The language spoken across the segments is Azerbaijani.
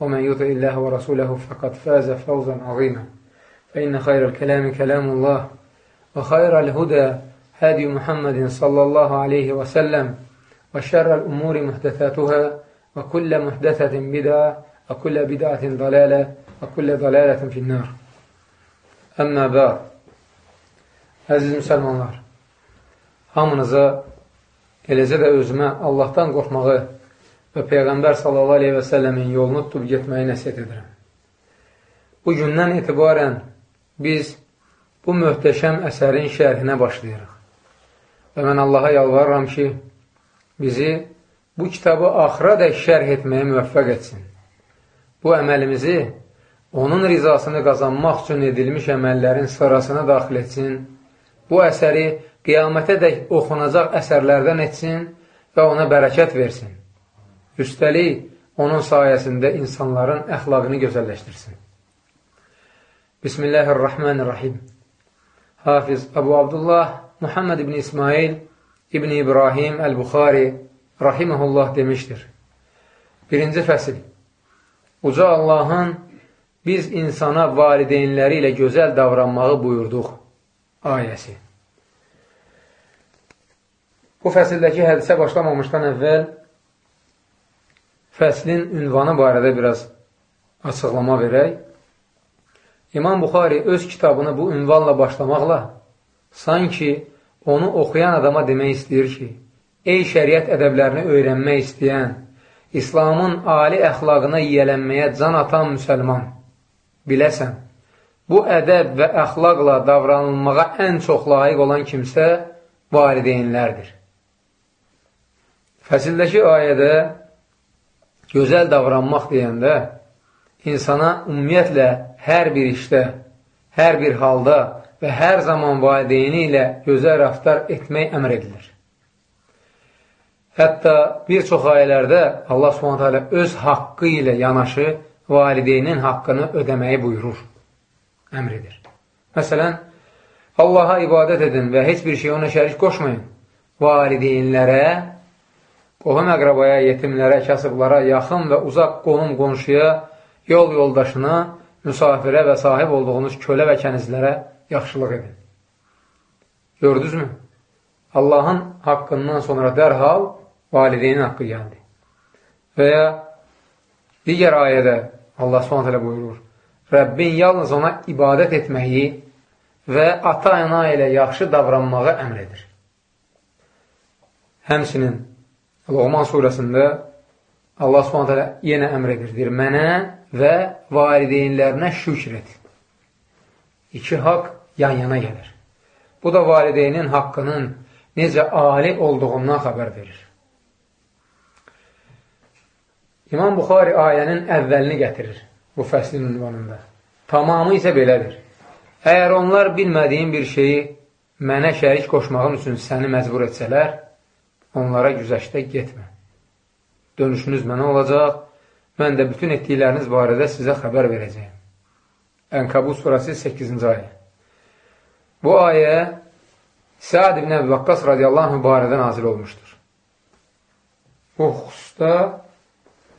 ومن يطع الله ورسوله فقد فاز فوزا عظيما. فإن خير الكلام كلام الله وخير الهدى هدي محمد صلى الله عليه وسلم وشر الأمور محدثاتها وكل محدثة بدعة وكل بدعة ضلالة وكل ضلالة في النار. Əmmə bəd Əziz müsəlmanlar hamınıza eləcə də özümə Allahdan qorxmağı və Peyğəmbər səlləmin yolunu tutub getməyi nəsiyyət edirəm. Bu gündən etibarən biz bu möhtəşəm əsərin şərhinə başlayırıq. Və mən Allaha yalvarıram ki, bizi bu kitabı axıra dək şərh etməyə müvəffəq etsin. Bu əməlimizi onun rizasını qazanmaq üçün edilmiş əməllərin sırasına daxil etsin. Bu əsəri qiyamətə dək oxunacaq əsərlərdən etsin və ona bərəkət versin. Üstəlik, onun sayəsində insanların əxlaqını gözəlləşdirsin. Bismillahirrahmanirrahim. Hafiz Abu Abdullah Muhammed ibn İsmail ibn İbrahim Əl-Buxari rahiməhullah demişdir. Birinci fəsil. Uca Allahın biz insana valideynləri ilə gözəl davranmağı buyurduq ayəsi. Bu fəsildəki hədisə başlamamışdan əvvəl fəslin ünvanı barədə biraz açıqlama verək. İmam Buxari öz kitabını bu ünvanla başlamaqla sanki onu oxuyan adama demək istəyir ki, ey şəriət ədəblərini öyrənmək istəyən, İslamın ali əxlaqına yiyələnməyə can atan müsəlman, biləsən, bu ədəb və əxlaqla davranılmağa ən çox layiq olan kimsə valideynlərdir. Fəsildəki ayədə gözəl davranmaq deyəndə insana ümumiyyətlə hər bir işdə, hər bir halda və hər zaman valideyni ilə gözəl raftar etmək əmr edilir. Hətta bir çox ayələrdə Allah hələ öz haqqı ilə yanaşı valideynin haqqını ödəməyi buyurur, əmr edir. Məsələn, Allaha ibadət edin və heç bir şey ona şərik qoşmayın. Valideynlərə qohum əqrabaya, yetimlərə, kasıblara, yaxın və uzaq qohum qonşuya, yol yoldaşına, müsafirə və sahib olduğunuz kölə və kənizlərə yaxşılıq edin. Gördünüzmü? Allahın haqqından sonra dərhal valideynin haqqı gəldi. Və ya digər ayədə Allah s.ə.v buyurur, Rəbbin yalnız ona ibadət etməyi və ata-ana ilə yaxşı davranmağı əmr edir. Həmsinin Loğman surəsində Allah subhanətə yenə əmr edir, deyir, mənə və valideynlərinə şükr et. İki haqq yan-yana gəlir. Bu da valideynin haqqının necə ali olduğundan xəbər verir. İmam Buxari ayənin əvvəlini gətirir bu fəslin ünvanında. Tamamı isə belədir. Əgər onlar bilmədiyin bir şeyi mənə şərik qoşmağın üçün səni məcbur etsələr, onlara güzəşdə getmə. Dönüşünüz mənə olacaq, mən də bütün etdikləriniz barədə sizə xəbər verəcəyim. Ənkabut surası 8-ci ayə. Bu ayə Səad ibn Əbi Vaqqas radiyallahu anh barədə nazil olmuşdur. Bu xüsusda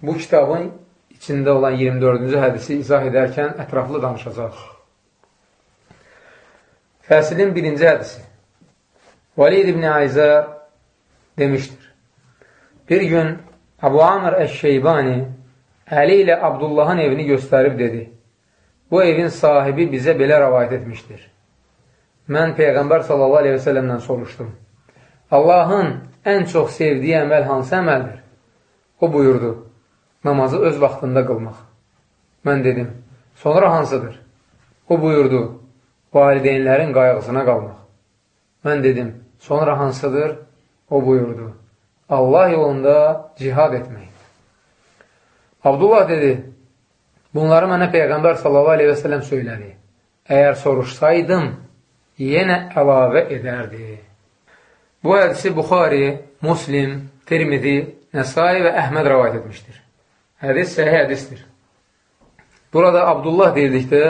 bu kitabın içində olan 24-cü hədisi izah edərkən ətraflı danışacaq. Fəsilin birinci hədisi Valid ibn Ayzər demişdir. Bir gün Abu Amr Əş-Şeybani Əli ilə Abdullahın evini göstərib dedi, bu evin sahibi bizə belə rəvayət etmişdir. Mən Peyğəmbər səlləmdən soruşdum. Allahın ən çox sevdiyi əməl hansı əməldir? O buyurdu, namazı öz vaxtında qılmaq. Mən dedim, sonra hansıdır? O buyurdu, valideynlərin qayğısına qalmaq. Mən dedim, sonra hansıdır? O buyurdu, Allah yolunda cihad etmək. Abdullah dedi, bunları mənə Peyğəmbər sələm söylədi. Əgər soruşsaydım, yenə əlavə edərdi. Bu hədisi Buxari, Muslim, Tirmidi, Nəsai və Əhməd rəvayət etmişdir. Hədis səhih hədisdir. Burada Abdullah deyildikdə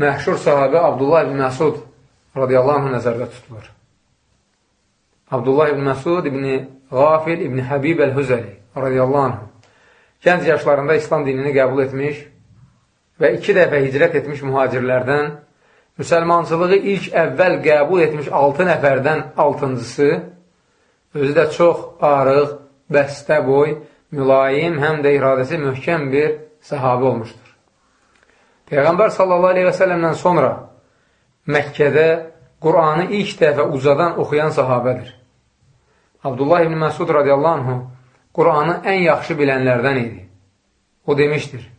məhşur sahabə Abdullah ibn Məsud radiyallahu anh nəzərdə tutulur. Abdullah ibn Məsud ibn Qafil ibn Həbib əl-Hüzəli radiyallahu anh gənc yaşlarında İslam dinini qəbul etmiş və iki dəfə hicrət etmiş mühacirlərdən müsəlmançılığı ilk əvvəl qəbul etmiş altı nəfərdən altıncısı özü də çox arıq, bəstə boy, mülayim, həm də iradəsi möhkəm bir səhabə olmuşdur. Peyğəmbər sallallahu aleyhi və səlləmdən sonra Məkkədə Qur'anı ilk dəfə uzadan oxuyan sahabədir. Abdullah ibn Məsud radiyallahu anhu Qur'anı ən yaxşı bilənlərdən idi. O demişdir,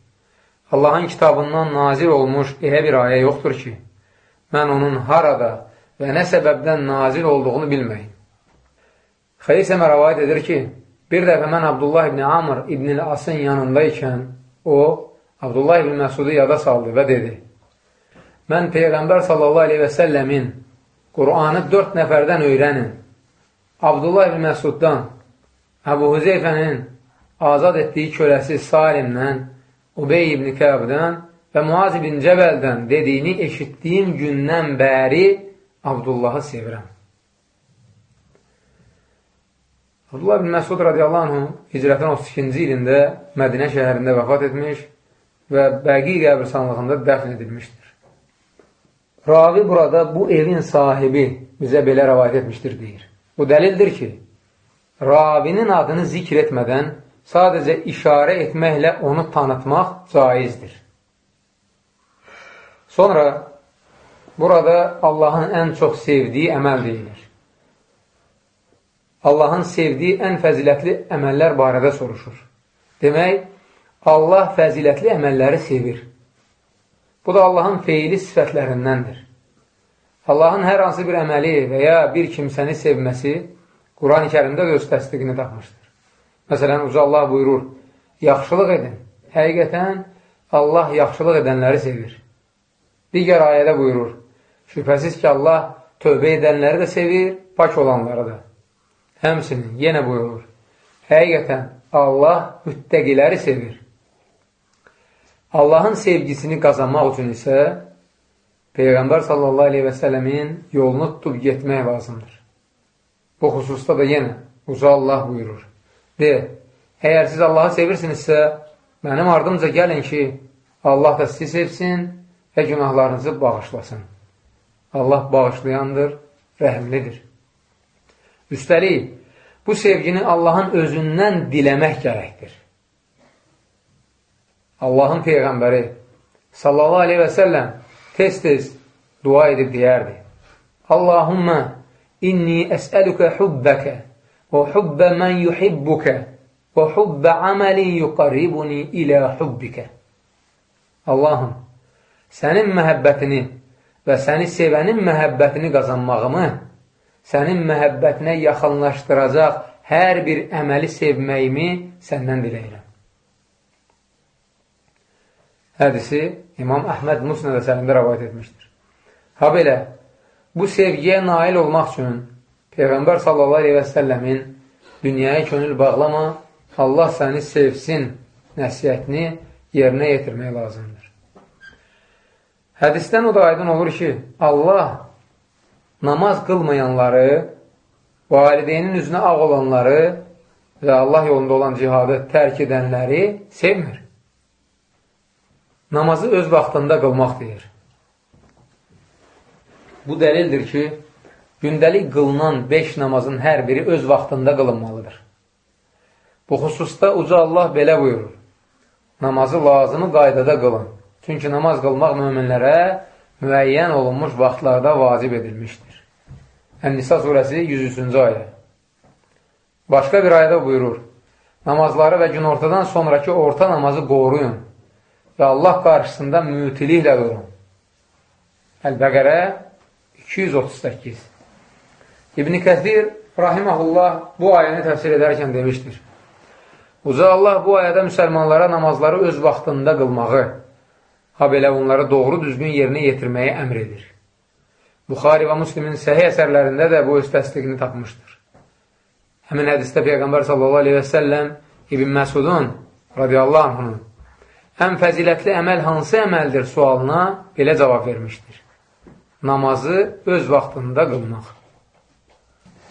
Allahın kitabından nazil olmuş elə bir ayə yoxdur ki, mən onun harada və nə səbəbdən nazil olduğunu bilməyim. Xeysəmə rəvayət edir ki, bir dəfə mən Abdullah ibn Amr ibn-i Asın yanındaykən, o, Abdullah ibn Məsudu yada saldı və dedi, mən Peyğəmbər sallallahu aleyhi və səlləmin Qur'anı dörd nəfərdən öyrənin Abdullah ibn Məsuddan, Əbu Hüzeyfənin azad etdiyi köləsi Salimdən, Ubey ibn Kəbdən və Muaz ibn Cəbəldən dediyini eşitdiyim gündən bəri Abdullahı sevirəm. Abdullah ibn Məsud radiyallahu anh hicrətin 32-ci ilində Mədinə şəhərində vəfat etmiş və Bəqi qəbirsanlığında dəfn edilmişdir. Ravi burada bu evin sahibi bizə belə rəvayət etmişdir, deyir. Bu dəlildir ki, ravinin adını zikr etmədən sadəcə işarə etməklə onu tanıtmaq caizdir. Sonra burada Allahın ən çox sevdiyi əməl deyilir. Allahın sevdiyi ən fəzilətli əməllər barədə soruşur. Demək, Allah fəzilətli əməlləri sevir. Bu da Allahın feili sifətlərindəndir. Allahın hər hansı bir əməli və ya bir kimsəni sevməsi Quran-ı kərimdə də öz təsdiqini tapmışdır. Məsələn, Uca Allah buyurur, yaxşılıq edin. Həqiqətən, Allah yaxşılıq edənləri sevir. Digər ayədə buyurur, şübhəsiz ki, Allah tövbə edənləri də sevir, pak olanları da. Həmsinin yenə buyurur, həqiqətən, Allah müttəqiləri sevir. Allahın sevgisini qazanmaq üçün isə Peyğəmbər sallallahu aleyhi və sələmin yolunu tutub getmək lazımdır. Bu xüsusda da yenə uca Allah buyurur. De, əgər siz Allahı sevirsinizsə, mənim ardımca gəlin ki, Allah da sizi sevsin və günahlarınızı bağışlasın. Allah bağışlayandır, rəhmlidir. Üstəlik, bu sevgini Allahın özündən diləmək gərəkdir. Allahın Peyğəmbəri sallallahu aleyhi və səlləm tez-tez dua edib deyərdi. Allahumma inni əsəlükə hubbəkə və hubbə mən yuhibbukə və hubbə amalin yuqarribuni ilə hubbikə. Allahım, sənin məhəbbətini və səni sevənin məhəbbətini qazanmağımı, sənin məhəbbətinə yaxınlaşdıracaq hər bir əməli sevməyimi səndən diləyirəm. Hədisi İmam Əhməd Musnəd əsərində rəvayət etmişdir. Ha belə, bu sevgiyə nail olmaq üçün Peyğəmbər səlləmin dünyaya könül bağlama, Allah səni sevsin nəsiyyətini yerinə yetirmək lazımdır. Hədisdən o da aydın olur ki, Allah namaz qılmayanları, valideynin üzünə ağ olanları və Allah yolunda olan cihadı tərk edənləri sevmir namazı öz vaxtında qılmaq deyir. Bu dəlildir ki, gündəlik qılınan beş namazın hər biri öz vaxtında qılınmalıdır. Bu xüsusda Uca Allah belə buyurur. Namazı lazımı qaydada qılın. Çünki namaz qılmaq möminlərə müəyyən olunmuş vaxtlarda vacib edilmişdir. Ən-Nisa surəsi 103-cü ayə. Başqa bir ayədə buyurur, namazları və günortadan sonraki orta namazı qoruyun və Allah qarşısında mütiliklə durun. Əl-Bəqərə 238 İbn-i Kəthir Rahiməhullah bu ayəni təfsir edərkən demişdir. Uca Allah bu ayədə müsəlmanlara namazları öz vaxtında qılmağı, ha belə onları doğru düzgün yerinə yetirməyi əmr edir. Buxari və Müslimin səhiy əsərlərində də bu öz təsdiqini tapmışdır. Həmin hədistə Peyğəmbər sallallahu aleyhi və səlləm İbn Məsudun radiyallahu anhunun ən fəzilətli əməl hansı əməldir sualına belə cavab vermişdir. Namazı öz vaxtında qılmaq.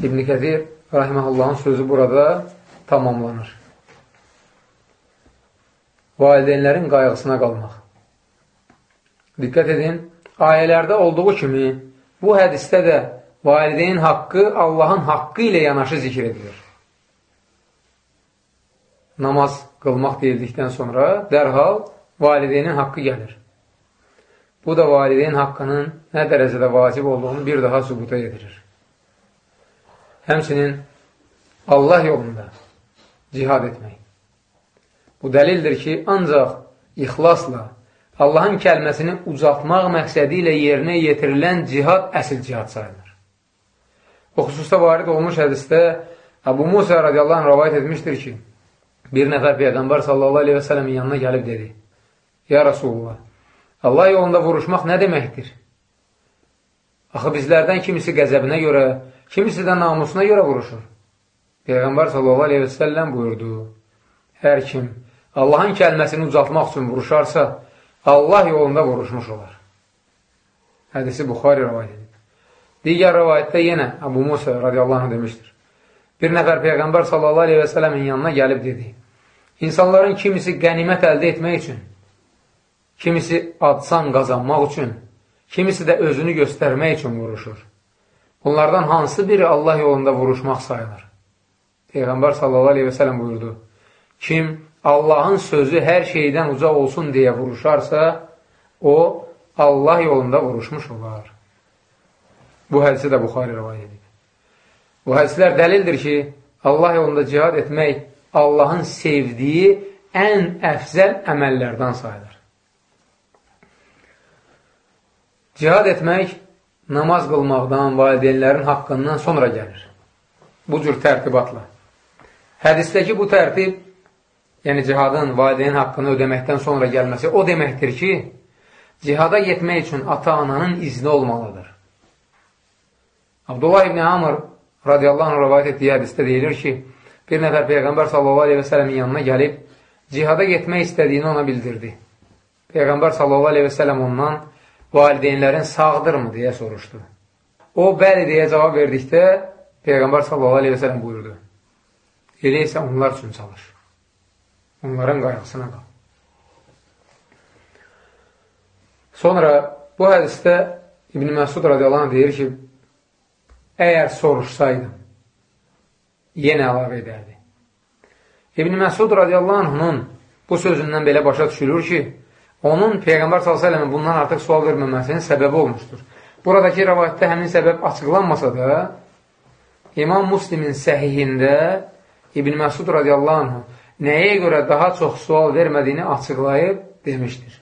İbn-i Kəzir rahiməhullahın sözü burada tamamlanır. Valideynlərin qayğısına qalmaq. Diqqət edin, ayələrdə olduğu kimi bu hədistə də valideyn haqqı Allahın haqqı ilə yanaşı zikr edilir. Namaz qılmaq deyildikdən sonra dərhal valideynin haqqı gəlir. Bu da valideyn haqqının nə dərəcədə vacib olduğunu bir daha sübuta yedirir. Həmçinin Allah yolunda cihad etmək. Bu dəlildir ki, ancaq ixlasla Allahın kəlməsini ucaltmaq məqsədi ilə yerinə yetirilən cihad əsil cihad sayılır. Bu xüsusda varid olmuş hədisdə Əbu Musa radiyallahu anh rəvayət etmişdir ki, bir nəfər Peyğəmbər sallallahu aleyhi və sələmin yanına gəlib dedi, Ya Rasulullah, Allah yolunda vuruşmaq nə deməkdir? Axı bizlərdən kimisi qəzəbinə görə, kimisi də namusuna görə vuruşur. Peyğəmbər sallallahu aleyhi və səlləm buyurdu, hər kim Allahın kəlməsini ucaltmaq üçün vuruşarsa, Allah yolunda vuruşmuş olar. Hədisi Buxari rəvayət edir. Digər rəvayətdə yenə Əbu Musa radiyallahu demişdir. Bir nəfər Peyğəmbər sallallahu aleyhi və sələmin yanına gəlib dedi, İnsanların kimisi qənimət əldə etmək üçün, kimisi adsan qazanmaq üçün, kimisi də özünü göstərmək üçün vuruşur. Bunlardan hansı biri Allah yolunda vuruşmaq sayılır? Peyğəmbər sallallahu aleyhi və sələm buyurdu. Kim Allahın sözü hər şeydən ucaq olsun deyə vuruşarsa, o Allah yolunda vuruşmuş olar. Bu hədisi də Buxari rəvayət edir. Bu hədislər dəlildir ki, Allah yolunda cihad etmək Allahın sevdiyi ən əfzəl əməllərdən sayılır. Cihad etmək namaz qılmaqdan, valideynlərin haqqından sonra gəlir. Bu cür tərtibatla. Hədisdəki bu tərtib, yəni cihadın valideyn haqqını ödəməkdən sonra gəlməsi o deməkdir ki, cihada getmək üçün ata-ananın izni olmalıdır. Abdullah ibn Amr radiyallahu anh rəvayət etdiyi hədisdə deyilir ki, bir nəfər Peyğəmbər sələmin yanına gəlib, cihada getmək istədiyini ona bildirdi. Peyğəmbər sələm ondan, valideynlərin sağdırmı deyə soruşdu. O, bəli deyə cavab verdikdə Peyğəmbər sələm buyurdu. Elə isə onlar üçün çalış. Onların qayğısına qal. Sonra bu hədisdə İbn Məsud radiyallahu anh deyir ki, əgər soruşsaydım, yenə əlavə edərdi. İbn Məsud radiyallahu anh'ın bu sözündən belə başa düşülür ki, onun Peyğəmbər s.ə.v bundan artıq sual verməməsinin səbəbi olmuşdur. Buradakı rəvayətdə həmin səbəb açıqlanmasa da, İmam Muslimin səhihində İbn Məsud radiyallahu anh nəyə görə daha çox sual vermədiyini açıqlayıb demişdir.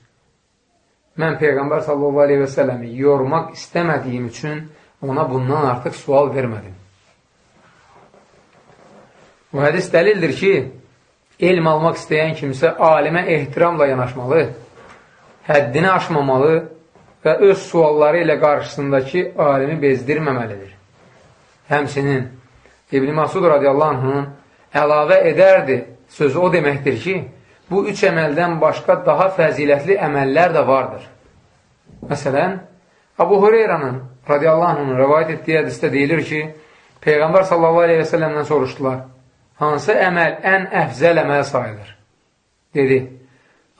Mən Peyğəmbər sallallahu aleyhi və səlləmi yormaq istəmədiyim üçün ona bundan artıq sual vermədim. Bu hədis dəlildir ki, elm almaq istəyən kimsə alimə ehtiramla yanaşmalı həddini aşmamalı və öz sualları ilə qarşısındakı alimi bezdirməməlidir. Həmsinin İbn-i Masud radiyallahu anhının əlavə edərdi sözü o deməkdir ki, bu üç əməldən başqa daha fəzilətli əməllər də vardır. Məsələn, Abu Hureyranın radiyallahu anhının rəvayət etdiyi hədistə deyilir ki, Peyğəmbər sallallahu aleyhi və səlləmdən soruşdular, hansı əməl ən əfzəl əməl sayılır? Dedi,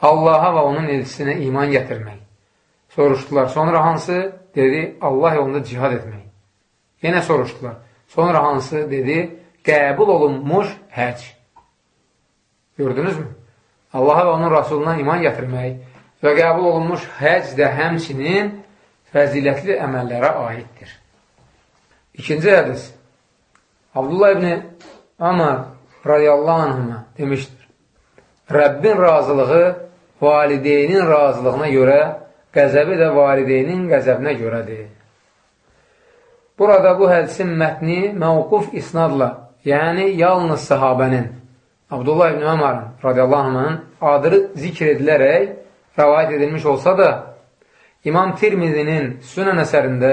Allaha və onun elçisinə iman gətirmək. Soruşdular, sonra hansı? Dedi, Allah yolunda cihad etmək. Yenə soruşdular, sonra hansı? Dedi, qəbul olunmuş həc. Gördünüzmü? Allaha və onun Rasuluna iman gətirmək, və qəbul olunmuş həc də həmçinin fəzilətli əməllərə aiddir. İkinci hədis Abdullah ibn Amar radiyallahu anhına demişdir. Rəbbin razılığı valideynin razılığına görə, qəzəbi də valideynin qəzəbinə görədir. Burada bu hədisin mətni məvquf isnadla, yəni yalnız sahabənin, Abdullah ibn Ömərın radiyallahu anhın adını zikr edilərək rəvayət edilmiş olsa da, İmam Tirmizinin sünən əsərində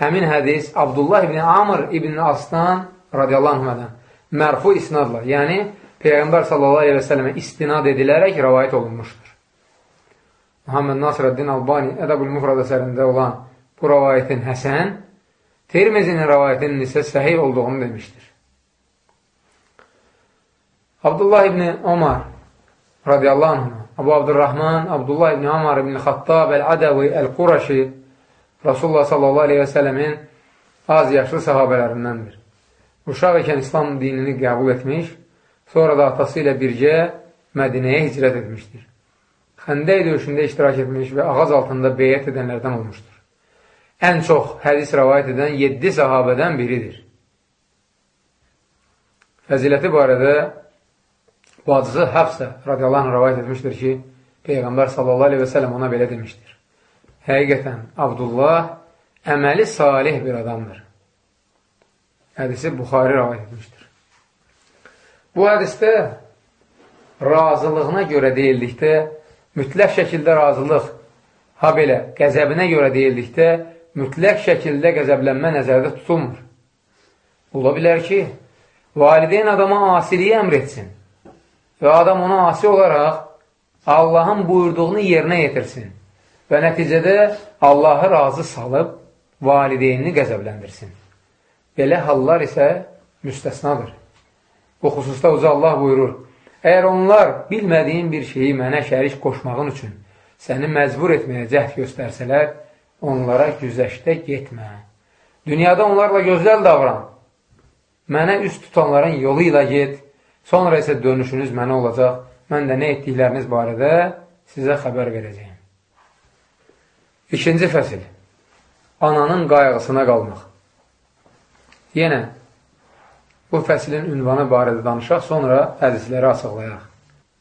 həmin hədis Abdullah ibn Amr ibn Aslan radiyallahu anhədən mərfu isnadla, yəni Peyğəmbər sallallahu aleyhi və sələmə istinad edilərək rəvayət olunmuşdur. Muhammed Nasrəddin Albani Ədəbül Mufrad əsərində olan bu rəvayətin Həsən, Tirmizinin rəvayətinin isə səhih olduğunu demişdir. Abdullah ibn Omar radiyallahu anh, Abu Abdurrahman, Abdullah ibn Omar ibn Xattab, Əl-Ədəvi, Əl-Quraşi Rasulullah sallallahu aleyhi və sələmin az yaşlı sahabələrindəndir. Uşaq ikən İslam dinini qəbul etmiş, sonra da atası ilə birgə Mədinəyə hicrət etmişdir. Xəndək döyüşündə iştirak etmiş və ağaz altında beyyət edənlərdən olmuşdur. Ən çox hədis rəvayət edən 7 sahabədən biridir. Fəziləti barədə bacısı Həfsə radiyallahu anh rəvayət etmişdir ki, Peyğəmbər sallallahu aleyhi və sələm ona belə demişdir. Həqiqətən, Abdullah əməli salih bir adamdır. Hədisi Buxari rəvayət etmişdir. Bu hədisdə razılığına görə deyildikdə, mütləq şəkildə razılıq, ha belə qəzəbinə görə deyildikdə, mütləq şəkildə qəzəblənmə nəzərdə tutulmur. Ola bilər ki, valideyn adama asiliyi əmr etsin və adam ona asi olaraq Allahın buyurduğunu yerinə yetirsin və nəticədə Allahı razı salıb valideynini qəzəbləndirsin. Belə hallar isə müstəsnadır. Bu xüsusda uca Allah buyurur, Əgər onlar bilmədiyin bir şeyi mənə şərik qoşmağın üçün səni məcbur etməyə cəhd göstərsələr, onlara güzəşdə getmə. Dünyada onlarla gözəl davran. Mənə üst tutanların yolu ilə get, sonra isə dönüşünüz mənə olacaq. Mən də nə etdikləriniz barədə sizə xəbər verəcəyim. İkinci fəsil. Ananın qayğısına qalmaq. Yenə bu fəslin ünvanı barədə danışaq, sonra hədisləri açıqlayaq.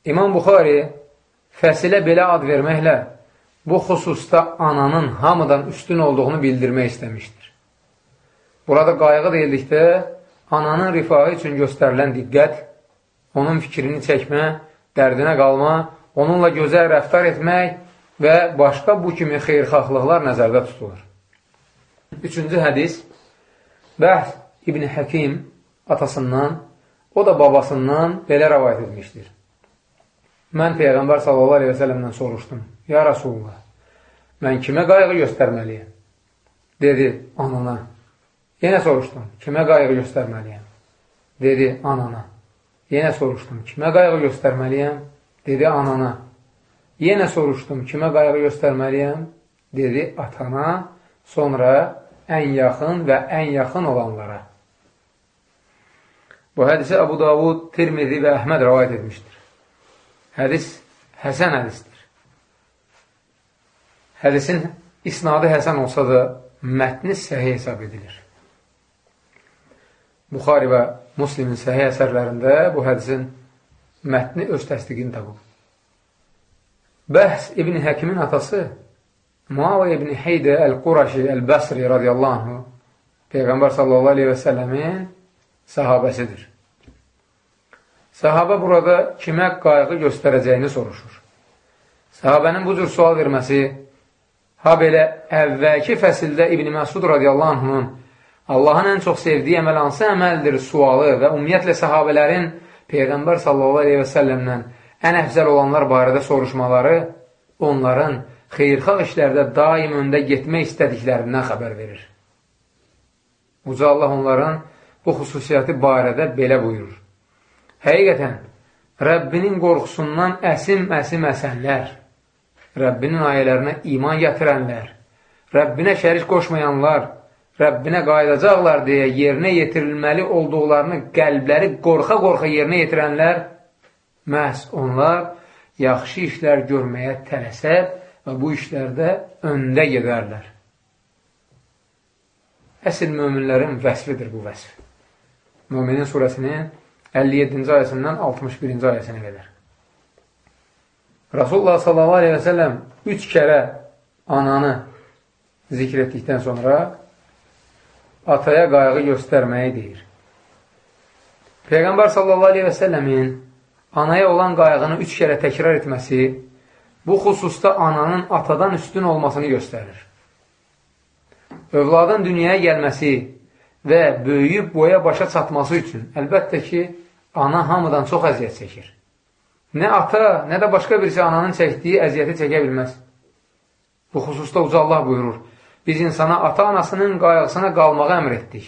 İmam Buxari fəsilə belə ad verməklə bu xüsusda ananın hamıdan üstün olduğunu bildirmək istəmişdir. Burada qayğı deyildikdə ananın rifahı üçün göstərilən diqqət, onun fikrini çəkmə, dərdinə qalma, onunla gözəl rəftar etmək və başqa bu kimi xeyrxahlıqlar nəzərdə tutulur. Üçüncü hədis Bəhs İbn Həkim atasından, o da babasından belə rəvayət etmişdir. Mən Peyğəmbər sələmdən soruşdum. Ya Rasulullah, mən kimə qayğı göstərməliyəm? Dedi, anana. Yenə soruşdum, kimə qayğı göstərməliyəm? Dedi, anana. Yenə soruşdum, kimə qayğı göstərməliyəm? Dedi, anana. Yenə soruşdum, kimə qayğı göstərməliyəm? Dedi, atana, sonra ən yaxın və ən yaxın olanlara. Bu hədisi Abu Davud, Tirmizi və Əhməd rəvayət etmişdir. Hədis həsən hədisdir. Hədisin isnadı həsən olsa da mətni səhih hesab edilir. Buxari və Muslimin səhih əsərlərində bu hədisin mətni öz təsdiqini tapıb. Bəhs İbn Həkimin atası Muavə ibn Heydə Əl-Quraşi Əl-Bəsri radiyallahu anhu Peyğəmbər sallallahu aleyhi və səlləmin sahabəsidir. Sahabə burada kimə qayğı göstərəcəyini soruşur. Sahabənin bu cür sual verməsi, ha belə əvvəlki fəsildə İbn Məsud radiyallahu anhunun Allahın ən çox sevdiyi əməl hansı əməldir sualı və ümumiyyətlə sahabələrin Peyğəmbər sallallahu aleyhi və səlləmdən ən əfzəl olanlar barədə soruşmaları onların xeyrxalq işlərdə daim öndə getmək istədiklərindən xəbər verir. Uca Allah onların bu xüsusiyyəti barədə belə buyurur. Həqiqətən, Rəbbinin qorxusundan əsim-əsim əsənlər, Rəbbinin ayələrinə iman gətirənlər, Rəbbinə şərik qoşmayanlar, Rəbbinə qayıdacaqlar deyə yerinə yetirilməli olduqlarını qəlbləri qorxa-qorxa yerinə yetirənlər, məhz onlar yaxşı işlər görməyə tələsəb, və bu işlərdə öndə gedərlər. Əsl möminlərin vəsfidir bu vəsf. Müminin surəsinin 57-ci ayəsindən 61-ci ayəsinə qədər. Rasulullah sallallahu aleyhi və səlləm üç kərə ananı zikr etdikdən sonra ataya qayğı göstərməyi deyir. Peyğəmbər sallallahu aleyhi və səlləmin anaya olan qayğını üç kərə təkrar etməsi bu xüsusda ananın atadan üstün olmasını göstərir. Övladın dünyaya gəlməsi və böyüyüb boya başa çatması üçün əlbəttə ki, ana hamıdan çox əziyyət çəkir. Nə ata, nə də başqa birisi ananın çəkdiyi əziyyəti çəkə bilməz. Bu xüsusda uca Allah buyurur. Biz insana ata-anasının qayğısına qalmağa əmr etdik.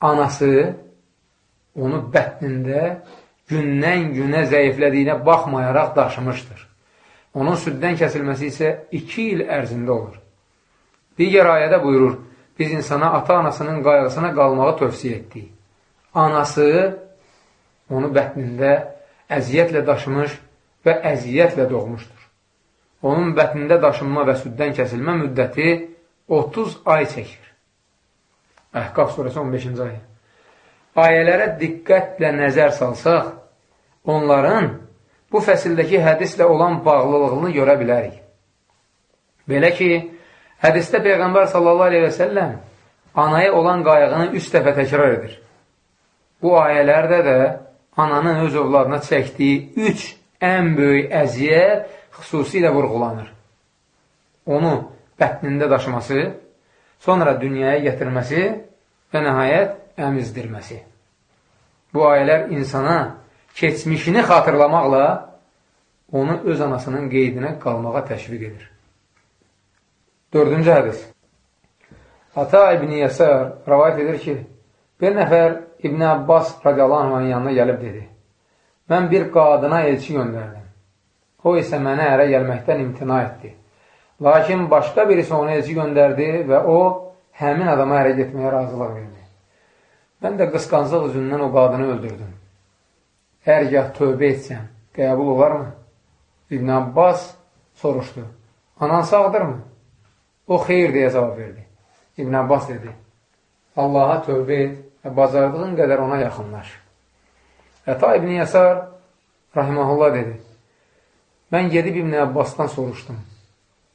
Anası onu bətnində gündən günə zəiflədiyinə baxmayaraq daşımışdır. Onun süddən kəsilməsi isə iki il ərzində olur. Digər ayədə buyurur, biz insana ata-anasının qayğısına qalmağı tövsiyə etdik. Anası onu bətnində əziyyətlə daşımış və əziyyətlə doğmuşdur. Onun bətnində daşınma və süddən kəsilmə müddəti 30 ay çəkir. Əhqaf surəsi 15-ci ayə. Ayələrə diqqətlə nəzər salsaq, onların bu fəsildəki hədislə olan bağlılığını görə bilərik. Belə ki, hədisdə Peyğəmbər səlləm anaya olan qayğını üç dəfə təkrar edir. Bu ayələrdə də ananın öz övladına çəkdiyi üç ən böyük əziyyət xüsusilə vurğulanır. Onu bətnində daşıması, sonra dünyaya gətirməsi və nəhayət əmizdirməsi. Bu ayələr insana keçmişini xatırlamaqla onu öz anasının qeydinə qalmağa təşviq edir. Dördüncü hədis. Ata İbn Yəsər rəvayət edir ki, bir nəfər İbn Abbas radiyallahu anhın yanına gəlib dedi, mən bir qadına elçi göndərdim. O isə mənə ərə gəlməkdən imtina etdi. Lakin başqa birisi onu elçi göndərdi və o, həmin adama ərə getməyə razılıq verdi. Mən də qısqanclıq üzündən o qadını öldürdüm. Hərgah tövbə etsəm, qəbul olarmı? İbn Abbas soruşdu. Anan sağdırmı? O, xeyr deyə cavab verdi. İbn Abbas dedi, Allaha tövbə et və bacardığın qədər ona yaxınlaş. Əta İbn Yəsar rahiməhullah dedi, mən gedib İbn Abbasdan soruşdum.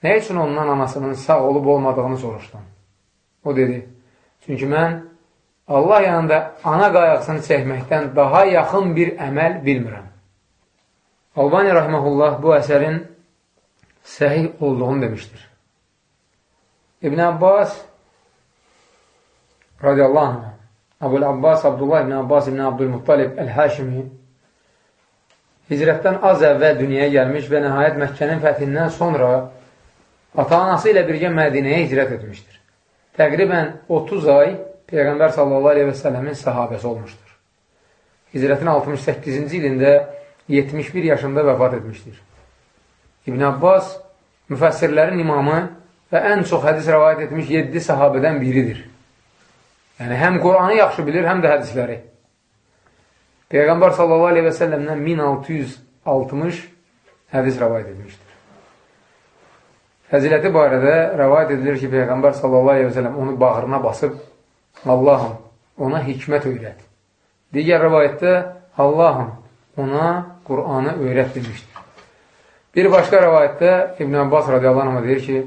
Nə üçün ondan anasının sağ olub olmadığını soruşdum. O dedi, çünki mən Allah yanında ana qayğısını çəkməkdən daha yaxın bir əməl bilmirəm. Albani rahiməhullah bu əsərin səhih olduğunu demişdir. İbn Abbas radiyallahu anh Abul Abbas, Abdullah ibn Abbas ibn Abdülmuttalib Əl-Həşimi hicrətdən az əvvəl dünyaya gəlmiş və nəhayət Məkkənin fəthindən sonra ata-anası ilə birgə Mədinəyə hicrət etmişdir. Təqribən 30 ay Peyğəmbər sallallahu aleyhi və sələmin sahabəsi olmuşdur. Hicrətin 68-ci ilində 71 yaşında vəfat etmişdir. İbn Abbas müfəssirlərin imamı və ən çox hədis rəvayət etmiş 7 sahabədən biridir. Yəni, həm Quranı yaxşı bilir, həm də hədisləri. Peyğəmbər sallallahu aleyhi və səlləmdən 1660 hədis rəvayət edilmişdir. Fəziləti barədə rəvayət edilir ki, Peyğəmbər sallallahu aleyhi və səlləm onu bağrına basıb, Allahım, ona hikmət öyrət. Digər rəvayətdə, Allahım, ona Qur'anı öyrət demişdir. Bir başqa rəvayətdə İbn Abbas radiyallahu anh deyir ki,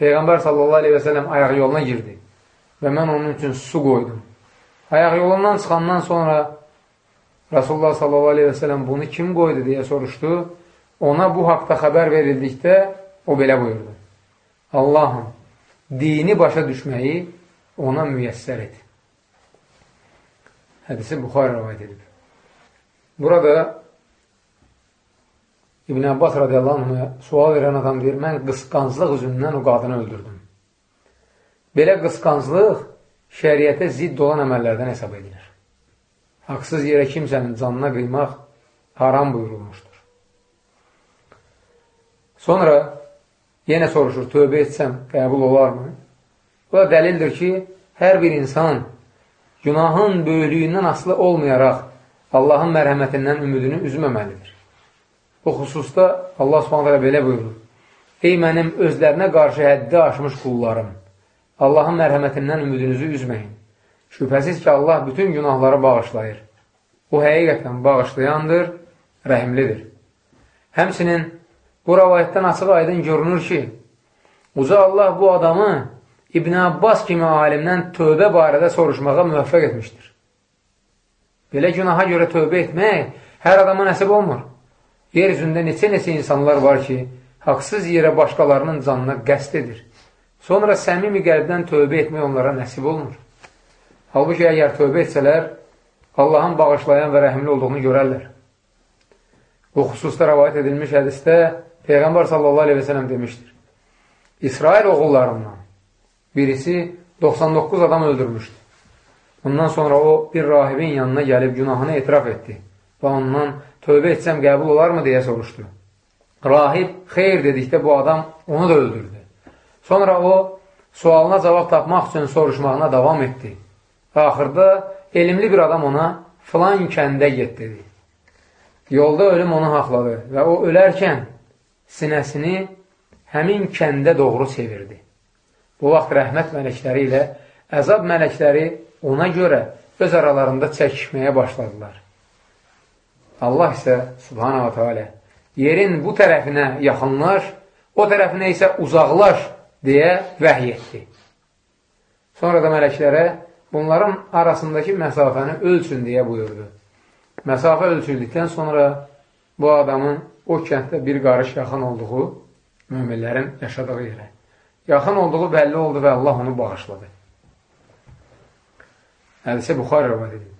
Peyğəmbər sallallahu aleyhi və səlləm ayaq yoluna girdi və mən onun üçün su qoydum. Ayaq yolundan çıxandan sonra Rasulullah s.a.v. bunu kim qoydu deyə soruşdu. Ona bu haqda xəbər verildikdə o belə buyurdu. Allahım, dini başa düşməyi ona müyəssər et. Hədisi Buxar rəvayət edib. Burada İbn Abbas radiyallahu anh'a sual verən adam deyir, mən qısqanclıq üzündən o qadını öldürdüm. Belə qısqanclıq şəriətə zidd olan əməllərdən hesab edilir. Haqsız yerə kimsənin canına qıymaq haram buyurulmuşdur. Sonra yenə soruşur, tövbə etsəm qəbul olarmı? Bu da dəlildir ki, hər bir insan günahın böyülüyündən asılı olmayaraq Allahın mərhəmətindən ümidini üzməməlidir. Bu xüsusda Allah subhanətlə belə buyurur. Ey mənim özlərinə qarşı həddi aşmış qullarım, Allahın mərhəmətindən ümidinizi üzməyin. Şübhəsiz ki, Allah bütün günahları bağışlayır. O, həqiqətən bağışlayandır, rəhimlidir. Həmsinin bu rəvayətdən açıq aydın görünür ki, Uca Allah bu adamı İbn Abbas kimi alimdən tövbə barədə soruşmağa müvəffəq etmişdir. Belə günaha görə tövbə etmək hər adama nəsib olmur. Yer üzündə neçə-neçə insanlar var ki, haqsız yerə başqalarının canına qəst edir. Sonra səmimi qəlbdən tövbə etmək onlara nəsib olmur. Halbuki, əgər tövbə etsələr, Allahın bağışlayan və rəhimli olduğunu görərlər. Bu xüsusda rəvayət edilmiş hədistə Peyğəmbər sallallahu aleyhi və sələm demişdir. İsrail oğullarından birisi 99 adam öldürmüşdü. Bundan sonra o bir rahibin yanına gəlib günahını etiraf etdi və ondan tövbə etsəm qəbul olarmı deyə soruşdu. Rahib xeyr dedikdə bu adam onu da öldürdü. Sonra o sualına cavab tapmaq üçün soruşmağına davam etdi. Axırda elmli bir adam ona filan kəndə get dedi. Yolda ölüm onu haqladı və o ölərkən sinəsini həmin kəndə doğru çevirdi. Bu vaxt rəhmət mələkləri ilə əzab mələkləri ona görə öz aralarında çəkişməyə başladılar. Allah isə subhanahu teala yerin bu tərəfinə yaxınlaş, o tərəfinə isə uzaqlaş deyə vəhiy etdi. Sonra da mələklərə bunların arasındakı məsafəni ölçün deyə buyurdu. Məsafə ölçüldükdən sonra bu adamın o kənddə bir qarış yaxın olduğu müminlərin yaşadığı yerə yaxın olduğu bəlli oldu və Allah onu bağışladı. Hədisə Buxar rəvad edir.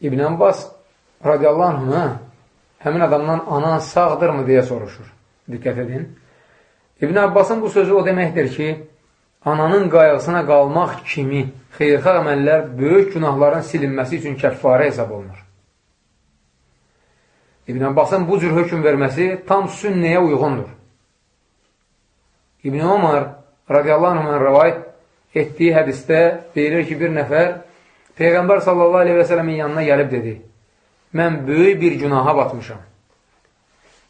İbn Abbas radiyallahu anhına həmin adamdan anan sağdırmı deyə soruşur. Diqqət edin. İbn Abbasın bu sözü o deməkdir ki, ananın qayğısına qalmaq kimi xeyrxə əməllər böyük günahların silinməsi üçün kəffarə hesab olunur. İbn Abbasın bu cür hökum verməsi tam sünnəyə uyğundur. İbn Omar radiyallahu anhın rəvayət etdiyi hədistə deyilir ki, bir nəfər Peyğəmbər sallallahu aleyhi və sələmin yanına gəlib dedi, mən böyük bir günaha batmışam.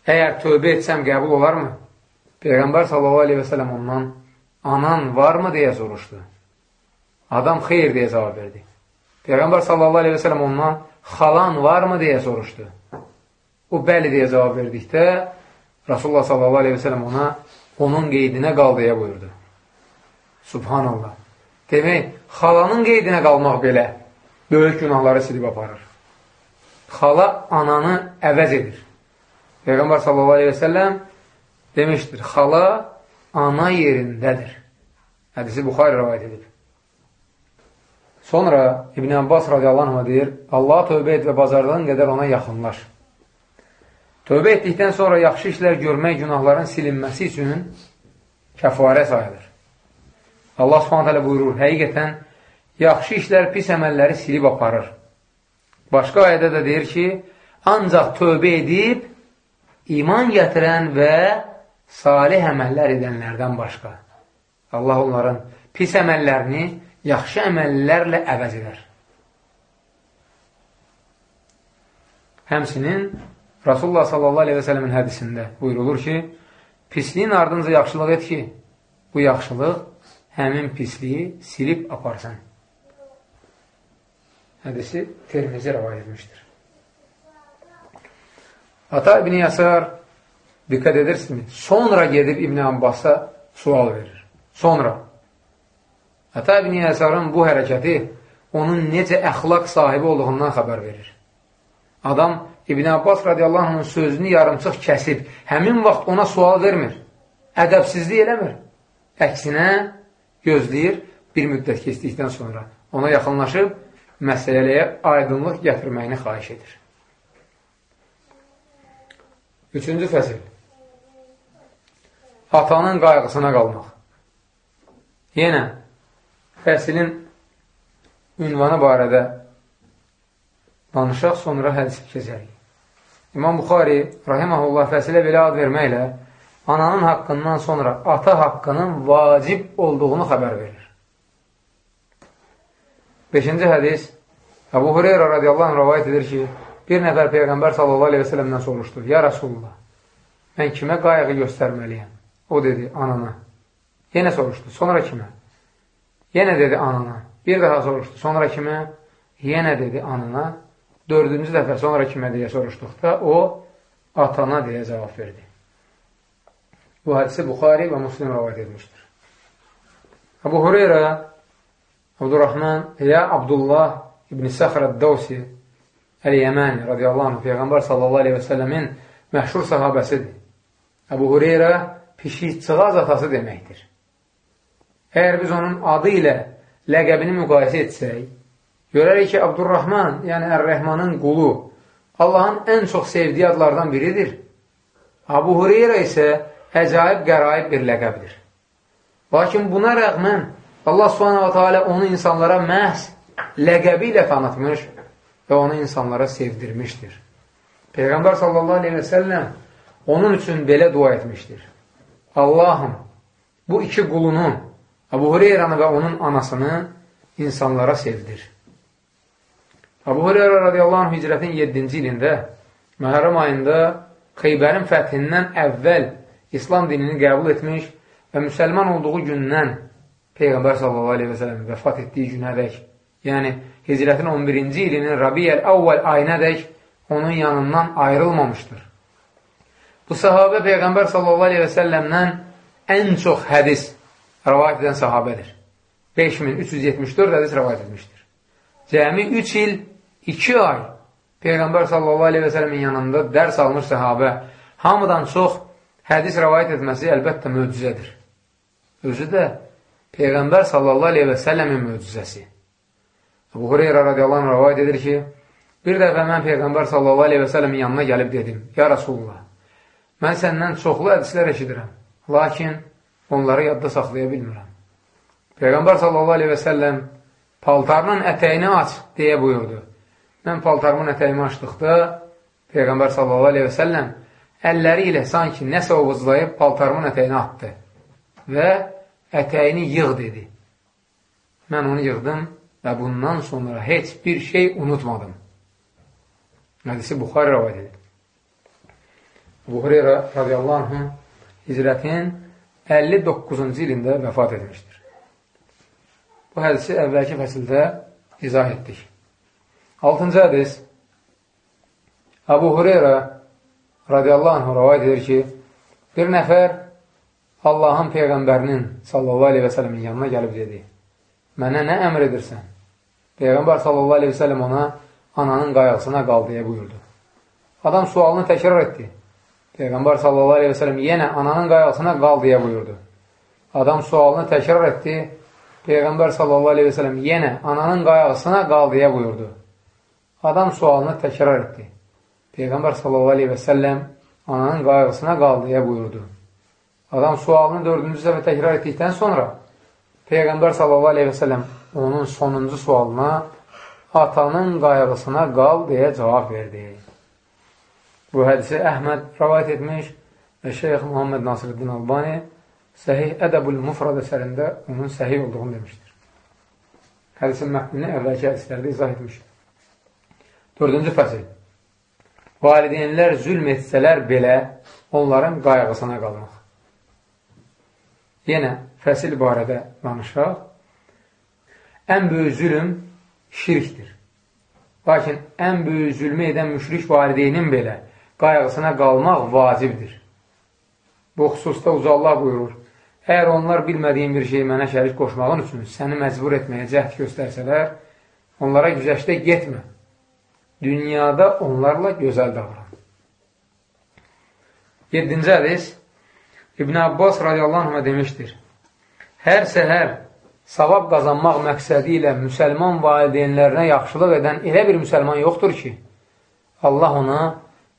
Əgər tövbə etsəm qəbul olarmı? Peyğəmbər sallallahu aleyhi və sələm ondan anan varmı deyə soruşdu. Adam xeyr deyə cavab verdi. Peyğəmbər sallallahu aleyhi və sələm ondan xalan varmı deyə soruşdu. O bəli deyə cavab verdikdə Rasulullah sallallahu aleyhi və sələm ona onun qeydinə qal deyə buyurdu. Subhanallah. Demək, xalanın qeydinə qalmaq belə böyük günahları silib aparır. Xala ananı əvəz edir. Peyğəmbər sallallahu aleyhi və səlləm demişdir, xala ana yerindədir. Hədisi Buxarə rəvayət edib. Sonra İbn Abbas radiyallahu anh deyir, Allah tövbə et və bazardan qədər ona yaxınlaş. Tövbə etdikdən sonra yaxşı işlər görmək günahların silinməsi üçün kəfarə sayılır. Allah hələ buyurur, həqiqətən yaxşı işlər pis əməlləri silib aparır. Başqa ayədə də deyir ki, ancaq tövbə edib, iman gətirən və salih əməllər edənlərdən başqa. Allah onların pis əməllərini yaxşı əməllərlə əvəz edər. Həmsinin Rasulullah sallallahu aleyhi və sələmin hədisində buyurulur ki, pisliyin ardınca yaxşılıq et ki, bu yaxşılıq həmin pisliyi silib aparsan. Hədisi termizi rəvay etmişdir. Ata İbn Yasar diqqət edirsinizmi? Sonra gedib İbn Abbas'a sual verir. Sonra. Ata İbn Yasarın bu hərəkəti onun necə əxlaq sahibi olduğundan xəbər verir. Adam İbn Abbas radiyallahu anhın sözünü yarımçıq kəsib, həmin vaxt ona sual vermir, ədəbsizlik eləmir. Əksinə gözləyir, bir müddət keçdikdən sonra ona yaxınlaşıb, məsələyə aydınlıq gətirməyini xahiş edir. Üçüncü fəsil. Atanın qayğısına qalmaq. Yenə, fəsilin ünvanı barədə danışaq, sonra hədisi keçərik. İmam Buxari rahiməhullah fəsilə belə ad verməklə ananın haqqından sonra ata haqqının vacib olduğunu xəbər verir. Beşinci hədis Əbu Hureyra radiyallahu anh rəvayət edir ki, bir nəfər Peyğəmbər sallallahu aleyhi və sələmdən soruşdu, Ya Rasulullah, mən kimə qayğı göstərməliyəm? O dedi, anana. Yenə soruşdu, sonra kimə? Yenə dedi, anana. Bir daha soruşdu, sonra kimə? Yenə dedi, anana. Dördüncü dəfə sonra kimə deyə soruşduqda, o, atana deyə cavab verdi. Bu hadisi Buxari və Muslim rəvayət etmişdir. Əbu Hureyra, Abdurrahman, ya Abdullah İbn Səxrə Davsi Əl-Yəməni radiyallahu anh, Peyğəmbər sallallahu aleyhi və səlləmin məşhur sahabəsidir. Əbu Hureyra pişikçığaz atası deməkdir. Əgər biz onun adı ilə ləqəbini müqayisə etsək, görərik ki, Abdurrahman, yəni Ər-Rəhmanın qulu, Allahın ən çox sevdiyi adlardan biridir. Abu Hureyra isə əcaib qəraib bir ləqəbdir. Lakin buna rəğmən Allah subhanahu teala onu insanlara məhz ləqəbi ilə tanıtmış və onu insanlara sevdirmişdir. Peyğəmbər sallallahu aleyhi və səlləm onun üçün belə dua etmişdir. Allahım, bu iki qulunu, Abu Hureyranı və onun anasını insanlara sevdir. Abu Hureyra radiyallahu anh hicrətin 7-ci ilində, Məhərəm ayında Xeybərin fəthindən əvvəl İslam dinini qəbul etmiş və müsəlman olduğu gündən Peyğəmbər sələm vəfat etdiyi günədək, yəni hicrətin 11-ci ilinin Rabiyəl əvvəl ayınədək onun yanından ayrılmamışdır. Bu sahabə Peyğəmbər səlləmdən ən çox hədis rəvayət edən sahabədir. 5374 hədis rəvayət etmişdir. Cəmi 3 il, 2 ay Peyğəmbər sallallahu aleyhi və səlləmin yanında dərs almış sahabə hamıdan çox hədis rəvayət etməsi əlbəttə möcüzədir. Özü də Peyğəmbər sallallahu aleyhi və səlləmin möcüzəsi. Əbu Hureyra radiyallahu anh rəvayət edir ki, bir dəfə mən Peyğəmbər sallallahu aleyhi və səlləmin yanına gəlib dedim, Ya Rasulullah, mən səndən çoxlu hədislər eşidirəm, lakin onları yadda saxlaya bilmirəm. Peyğəmbər sallallahu aleyhi və səlləm paltarının ətəyini aç deyə buyurdu. Mən paltarımın ətəyimi açdıqda Peyğəmbər sallallahu aleyhi və səlləm əlləri ilə sanki nəsə ovuzlayıb paltarımın ətəyini atdı və ətəyini yığ dedi. Mən onu yığdım və bundan sonra heç bir şey unutmadım. Hədisi Buxarə rəvayət edir. Buxarə radiyallahu anh hicrətin 59-cu ilində vəfat etmişdir. Bu hədisi əvvəlki fəsildə izah etdik. 6-cı hədis Əbu Hureyra radiyallahu anh rəvayət edir ki, bir nəfər Allahın Peyğəmbərinin sallallahu aleyhi və sələmin yanına gəlib dedi, mənə nə əmr edirsən? Peyğəmbər sallallahu aleyhi ve sellem ona ananın qayğısına qal deyə buyurdu. Adam sualını təkrar etdi. Peyğəmbər sallallahu aleyhi ve sellem yenə ananın qayğısına qal deyə buyurdu. Adam sualını təkrar etdi. Peyğəmbər sallallahu aleyhi ve sellem yenə ananın qayğısına qal deyə buyurdu. Adam sualını təkrar etdi. Peyğəmbər sellem ananın qayğısına qal deyə buyurdu. Adam sualını dördüncü səfə təkrar etdikdən sonra Peyğəmbər sellem onun sonuncu sualına atanın qayğısına qal deyə cavab verdi. Bu hədisi Əhməd rəvayət etmiş və Şeyx Muhammed Nasirəddin Albani Səhih Ədəbül Mufrad əsərində onun səhih olduğunu demişdir. Hədisin mətnini əvvəlki hədislərdə izah etmişdir. Dördüncü fəsil. Valideynlər zülm etsələr belə onların qayğısına qalmaq. Yenə fəsil barədə danışaq ən böyük zülüm şirkdir. Lakin ən böyük zülmü edən müşrik valideynin belə qayğısına qalmaq vacibdir. Bu xüsusda Uca Allah buyurur, əgər onlar bilmədiyin bir şeyi mənə şərik qoşmağın üçün səni məcbur etməyə cəhd göstərsələr, onlara güzəşdə getmə. Dünyada onlarla gözəl davran. 7-ci hədis İbn Abbas radiyallahu anh demişdir. Hər səhər savab qazanmaq məqsədi ilə müsəlman valideynlərinə yaxşılıq edən elə bir müsəlman yoxdur ki, Allah ona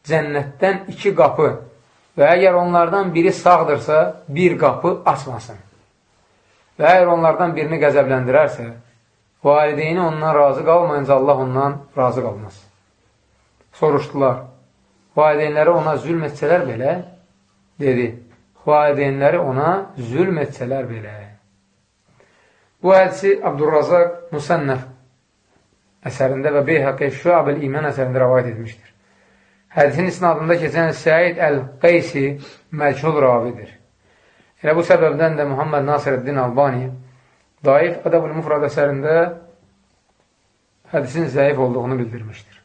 cənnətdən iki qapı və əgər onlardan biri sağdırsa, bir qapı açmasın. Və əgər onlardan birini qəzəbləndirərsə, valideyni ondan razı qalmayınca Allah ondan razı qalmaz. Soruşdular, valideynləri ona zülm etsələr belə, dedi, valideynləri ona zülm etsələr belə. Bu hədisi Abdurrazaq Musannəf əsərində və Beyhaqi Şuab-ül İman əsərində rəvayət etmişdir. Hədisin isnadında keçən Səid Əl-Qeysi məchul ravidir. Elə bu səbəbdən də Muhammed Nasirəddin Albani Daif Ədəb-ül Mufrad əsərində hədisin zəif olduğunu bildirmişdir.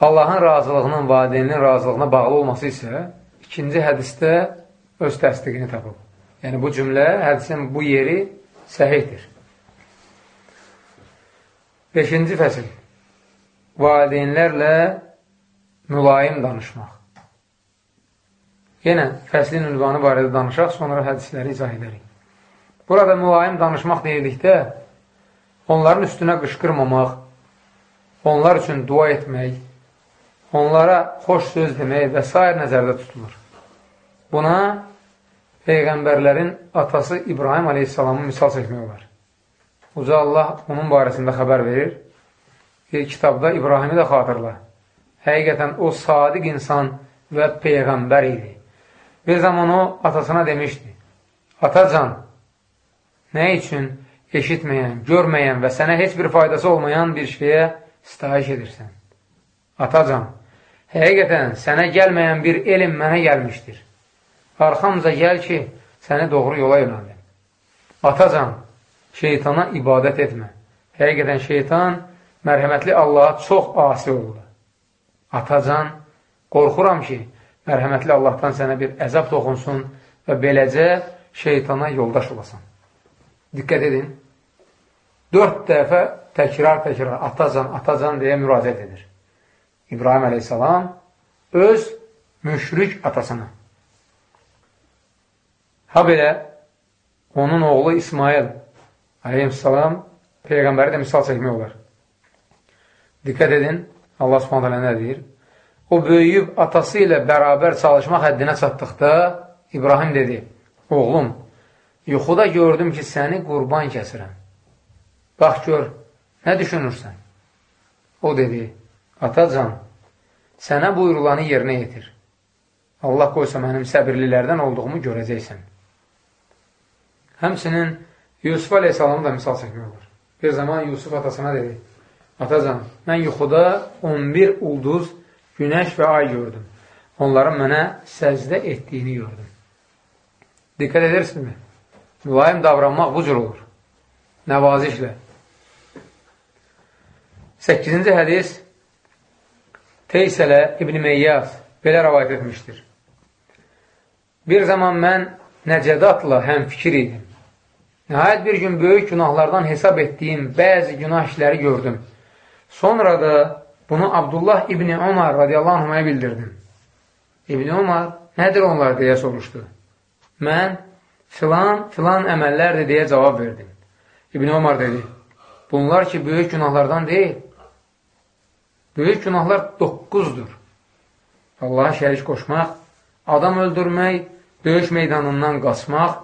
Allahın razılığının valideyninin razılığına bağlı olması isə ikinci hədisdə öz təsdiqini tapıb. Yəni, bu cümlə, hədisin bu yeri səhihdir. Beşinci fəsil. Valideynlərlə mülayim danışmaq. Yenə fəslin ünvanı barədə danışaq, sonra hədisləri izah edərik. Burada mülayim danışmaq deyilikdə, onların üstünə qışqırmamaq, onlar üçün dua etmək, onlara xoş söz demək və s. nəzərdə tutulur. Buna Peyğəmbərlərin atası İbrahim aleyhissalamın misal çəkmək olar. Uca Allah onun barəsində xəbər verir. Bir kitabda İbrahimi də xatırla. Həqiqətən o sadiq insan və Peyğəmbər idi. Bir zaman o atasına demişdi, Atacan, nə üçün eşitməyən, görməyən və sənə heç bir faydası olmayan bir şeyə sitayiş edirsən? Atacan, həqiqətən sənə gəlməyən bir elm mənə gəlmişdir. Arxamca gəl ki, səni doğru yola yönəldim. Atacan, şeytana ibadət etmə. Həqiqətən şeytan mərhəmətli Allaha çox asi oldu. Atacan, qorxuram ki, mərhəmətli Allahdan sənə bir əzab toxunsun və beləcə şeytana yoldaş olasan. Diqqət edin. Dörd dəfə təkrar-təkrar atacan, atacan deyə müraciət edir. İbrahim əleyhissalam öz müşrik atasına. Ha belə, onun oğlu İsmail aleyhissalam Peyğəmbəri də misal çəkmək olar. Diqqət edin, Allah subhanətələ nə deyir? O böyüyüb atası ilə bərabər çalışmaq həddinə çatdıqda İbrahim dedi, oğlum, yuxuda gördüm ki, səni qurban kəsirəm. Bax gör, nə düşünürsən? O dedi, Atacan, sənə buyurulanı yerinə yetir. Allah qoysa mənim səbirlilərdən olduğumu görəcəksən. Həmsinin Yusuf aleyhissalamı da misal çəkmək olur. Bir zaman Yusuf atasına dedi, Atacan, mən yuxuda 11 ulduz, günəş və ay gördüm. Onların mənə səcdə etdiyini gördüm. Diqqət edirsinizmi? Mülayim davranmaq bu cür olur. Nəvazişlə. 8-ci hədis Teysələ İbn-i Meyyaz belə rəvayət etmişdir. Bir zaman mən nəcədatla həm fikir idim. Nəhayət bir gün böyük günahlardan hesab etdiyim bəzi günah işləri gördüm. Sonra da bunu Abdullah İbni Omar radiyallahu anhümə bildirdim. İbni Omar, nədir onlar deyə soruşdu. Mən filan, filan əməllərdir deyə cavab verdim. İbni Omar dedi, bunlar ki, böyük günahlardan deyil, Böyük günahlar 9-dur. Allaha şərik qoşmaq, adam öldürmək, döyüş meydanından qaçmaq,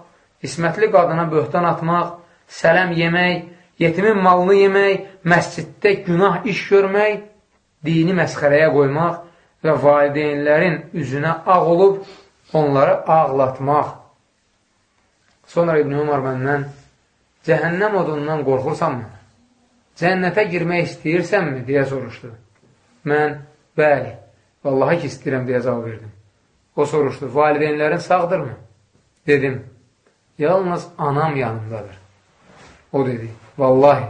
ismətli qadına böhtan atmaq, sələm yemək, yetimin malını yemək, məsciddə günah iş görmək, dini məsxərəyə qoymaq və valideynlərin üzünə ağ olub onları ağlatmaq. Sonra İbn Umar məndən cəhənnəm odundan qorxursanmı? Cənnətə girmək istəyirsənmi? deyə soruşdu. Mən, bəli, vallaha ki, istəyirəm deyə cavab verdim. O soruşdu, valideynlərin sağdırmı? Dedim, yalnız anam yanındadır. O dedi, vallahi,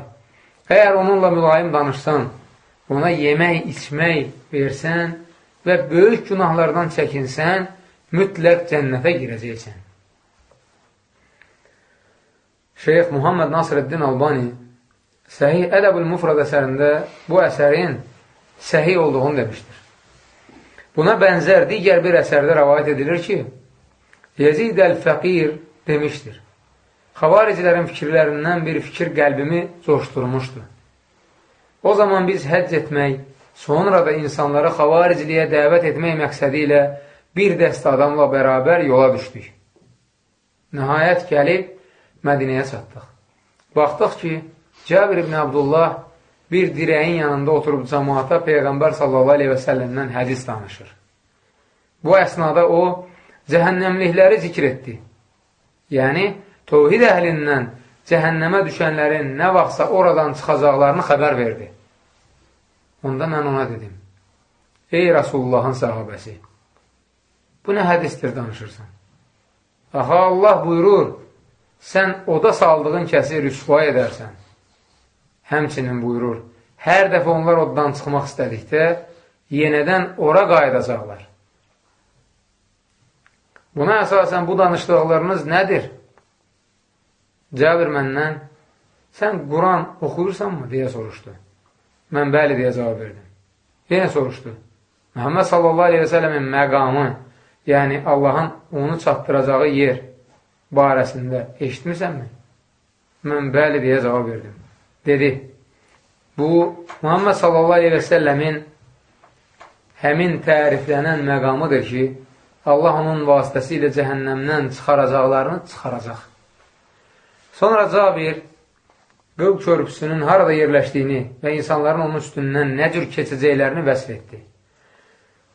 əgər onunla mülayim danışsan, ona yemək, içmək versən və böyük günahlardan çəkinsən, mütləq cənnətə girəcəksən. Şeyx Muhammed Nasrəddin Albani Səhih Ədəbül Mufrad əsərində bu əsərin səhiy olduğunu demişdir. Buna bənzər digər bir əsərdə rəvayət edilir ki, Yezid əl-Fəqir demişdir. Xavaricilərin fikirlərindən bir fikir qəlbimi coşdurmuşdu. O zaman biz həcc etmək, sonra da insanları xavariciliyə dəvət etmək məqsədi ilə bir dəst adamla bərabər yola düşdük. Nəhayət gəlib Mədinəyə çatdıq. Baxdıq ki, Cabir ibn Abdullah bir dirəyin yanında oturub cəmaata Peyğəmbər sallallahu aleyhi və səlləmdən hədis danışır. Bu əsnada o, cəhənnəmlikləri zikr etdi. Yəni, tohid əhlindən cəhənnəmə düşənlərin nə vaxtsa oradan çıxacaqlarını xəbər verdi. Onda mən ona dedim, ey Rasulullahın sahabəsi, Bu nə hədistir danışırsan? Axı Allah buyurur, sən oda saldığın kəsi rüsva edərsən. Həmçinin buyurur, hər dəfə onlar oddan çıxmaq istədikdə, yenədən ora qayıdacaqlar. Buna əsasən bu danışdıqlarınız nədir? Cəbir məndən, sən Quran oxuyursanmı? deyə soruşdu. Mən bəli deyə cavab verdim. Yenə soruşdu. Məhəmməd sallallahu aleyhi və sələmin məqamı, yəni Allahın onu çatdıracağı yer barəsində eşitmirsənmi? Mən bəli deyə cavab verdim. Dedi, bu, Muhammed sallallahu aleyhi və səlləmin həmin təriflənən məqamıdır ki, Allah onun vasitəsilə cəhənnəmdən çıxaracaqlarını çıxaracaq. Sonra Cabir qıl körpüsünün harada yerləşdiyini və insanların onun üstündən nə cür keçəcəklərini vəsf etdi.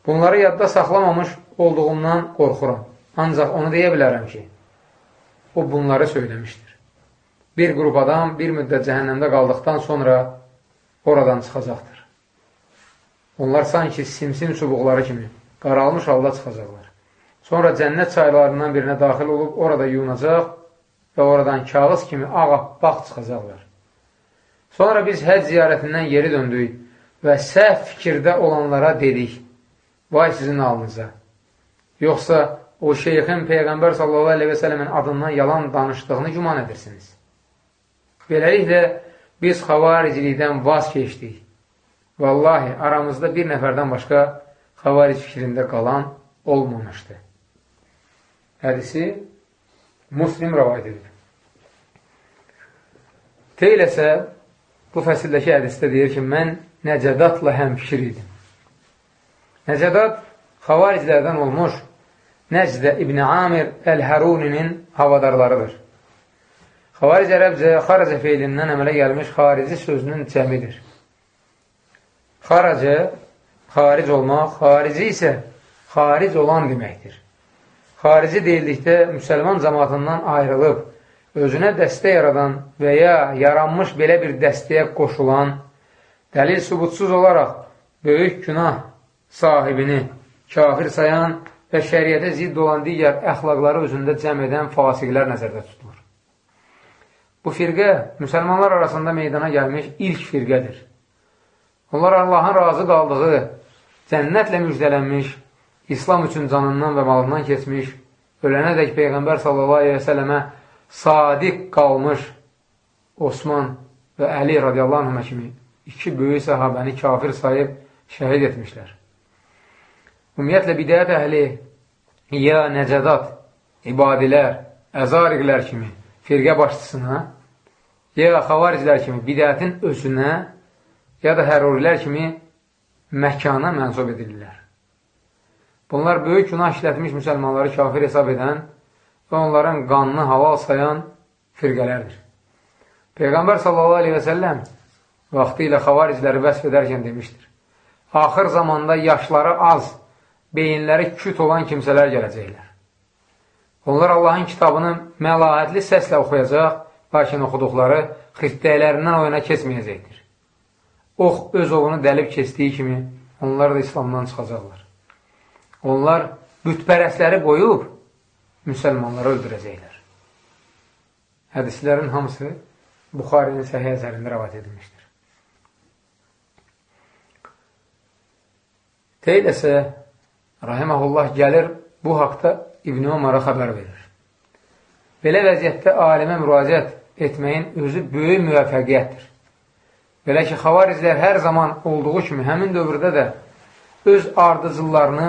Bunları yadda saxlamamış olduğumdan qorxuram. Ancaq onu deyə bilərəm ki, o bunları söyləmişdir. Bir qrup adam bir müddət cəhənnəmdə qaldıqdan sonra oradan çıxacaqdır. Onlar sanki simsim çubuqları kimi qaralmış halda çıxacaqlar. Sonra cənnət çaylarından birinə daxil olub orada yunacaq və oradan kağız kimi ağabbaq çıxacaqlar. Sonra biz həc ziyarətindən geri döndük və səhv fikirdə olanlara dedik, vay sizin alınıza. Yoxsa o şeyxin Peyğəmbər sallallahu aleyhi və sələmin adından yalan danışdığını güman edirsiniz. Beləliklə, biz xavaricilikdən vaz keçdik. Vallahi, aramızda bir nəfərdən başqa xavaric fikrində qalan olmamışdı. Hədisi Muslim rəvayət edir. Teyləsə, bu fəsildəki hədisdə deyir ki, mən Nəcədatla həmfikir idim. Nəcədat xavariclərdən olmuş Nəcdə İbn Amir Əl-Həruninin havadarlarıdır. Xavaric ərəbcə xaracə feilindən əmələ gəlmiş xarici sözünün cəmidir. Xaracə, xaric olmaq, xarici isə xaric olan deməkdir. Xarici deyildikdə müsəlman cəmatından ayrılıb, özünə dəstə yaradan və ya yaranmış belə bir dəstəyə qoşulan, dəlil subutsuz olaraq böyük günah sahibini kafir sayan və şəriyyətə zidd olan digər əxlaqları özündə cəm edən fasiqlər nəzərdə tutulur. Bu firqə müsəlmanlar arasında meydana gəlmiş ilk firqədir. Onlar Allahın razı qaldığı, cənnətlə müjdələnmiş, İslam üçün canından və malından keçmiş, ölənədək Peyğəmbər sallallahu aleyhi və sələmə sadiq qalmış Osman və Əli radiyallahu anhümə kimi iki böyük səhabəni kafir sayıb şəhid etmişlər. Ümumiyyətlə, bidəyət əhli ya nəcədat, ibadilər, əzariqlər kimi firqə başçısına, ya xavariclər kimi bidətin özünə, ya da hərurilər kimi məkana mənsub edilirlər. Bunlar böyük günah işlətmiş müsəlmanları kafir hesab edən və onların qanını halal sayan firqələrdir. Peyğəmbər sallallahu aleyhi və səlləm vaxtı ilə xavaricləri vəsf edərkən demişdir. Axır zamanda yaşları az, beyinləri küt olan kimsələr gələcəklər. Onlar Allahın kitabını məlahətli səslə oxuyacaq, lakin oxuduqları xirtdəklərindən oyuna keçməyəcəkdir. Ox öz ovunu dəlib keçdiyi kimi onlar da İslamdan çıxacaqlar. Onlar bütpərəsləri qoyub müsəlmanları öldürəcəklər. Hədislərin hamısı Buxarinin səhiyyə əsərində rəvat edilmişdir. Teyləsə, rahiməhullah gəlir, bu haqda İbn-i Umara xəbər verir. Belə vəziyyətdə alimə müraciət etməyin özü böyük müvəffəqiyyətdir. Belə ki, xavariclər hər zaman olduğu kimi həmin dövrdə də öz ardıcıllarını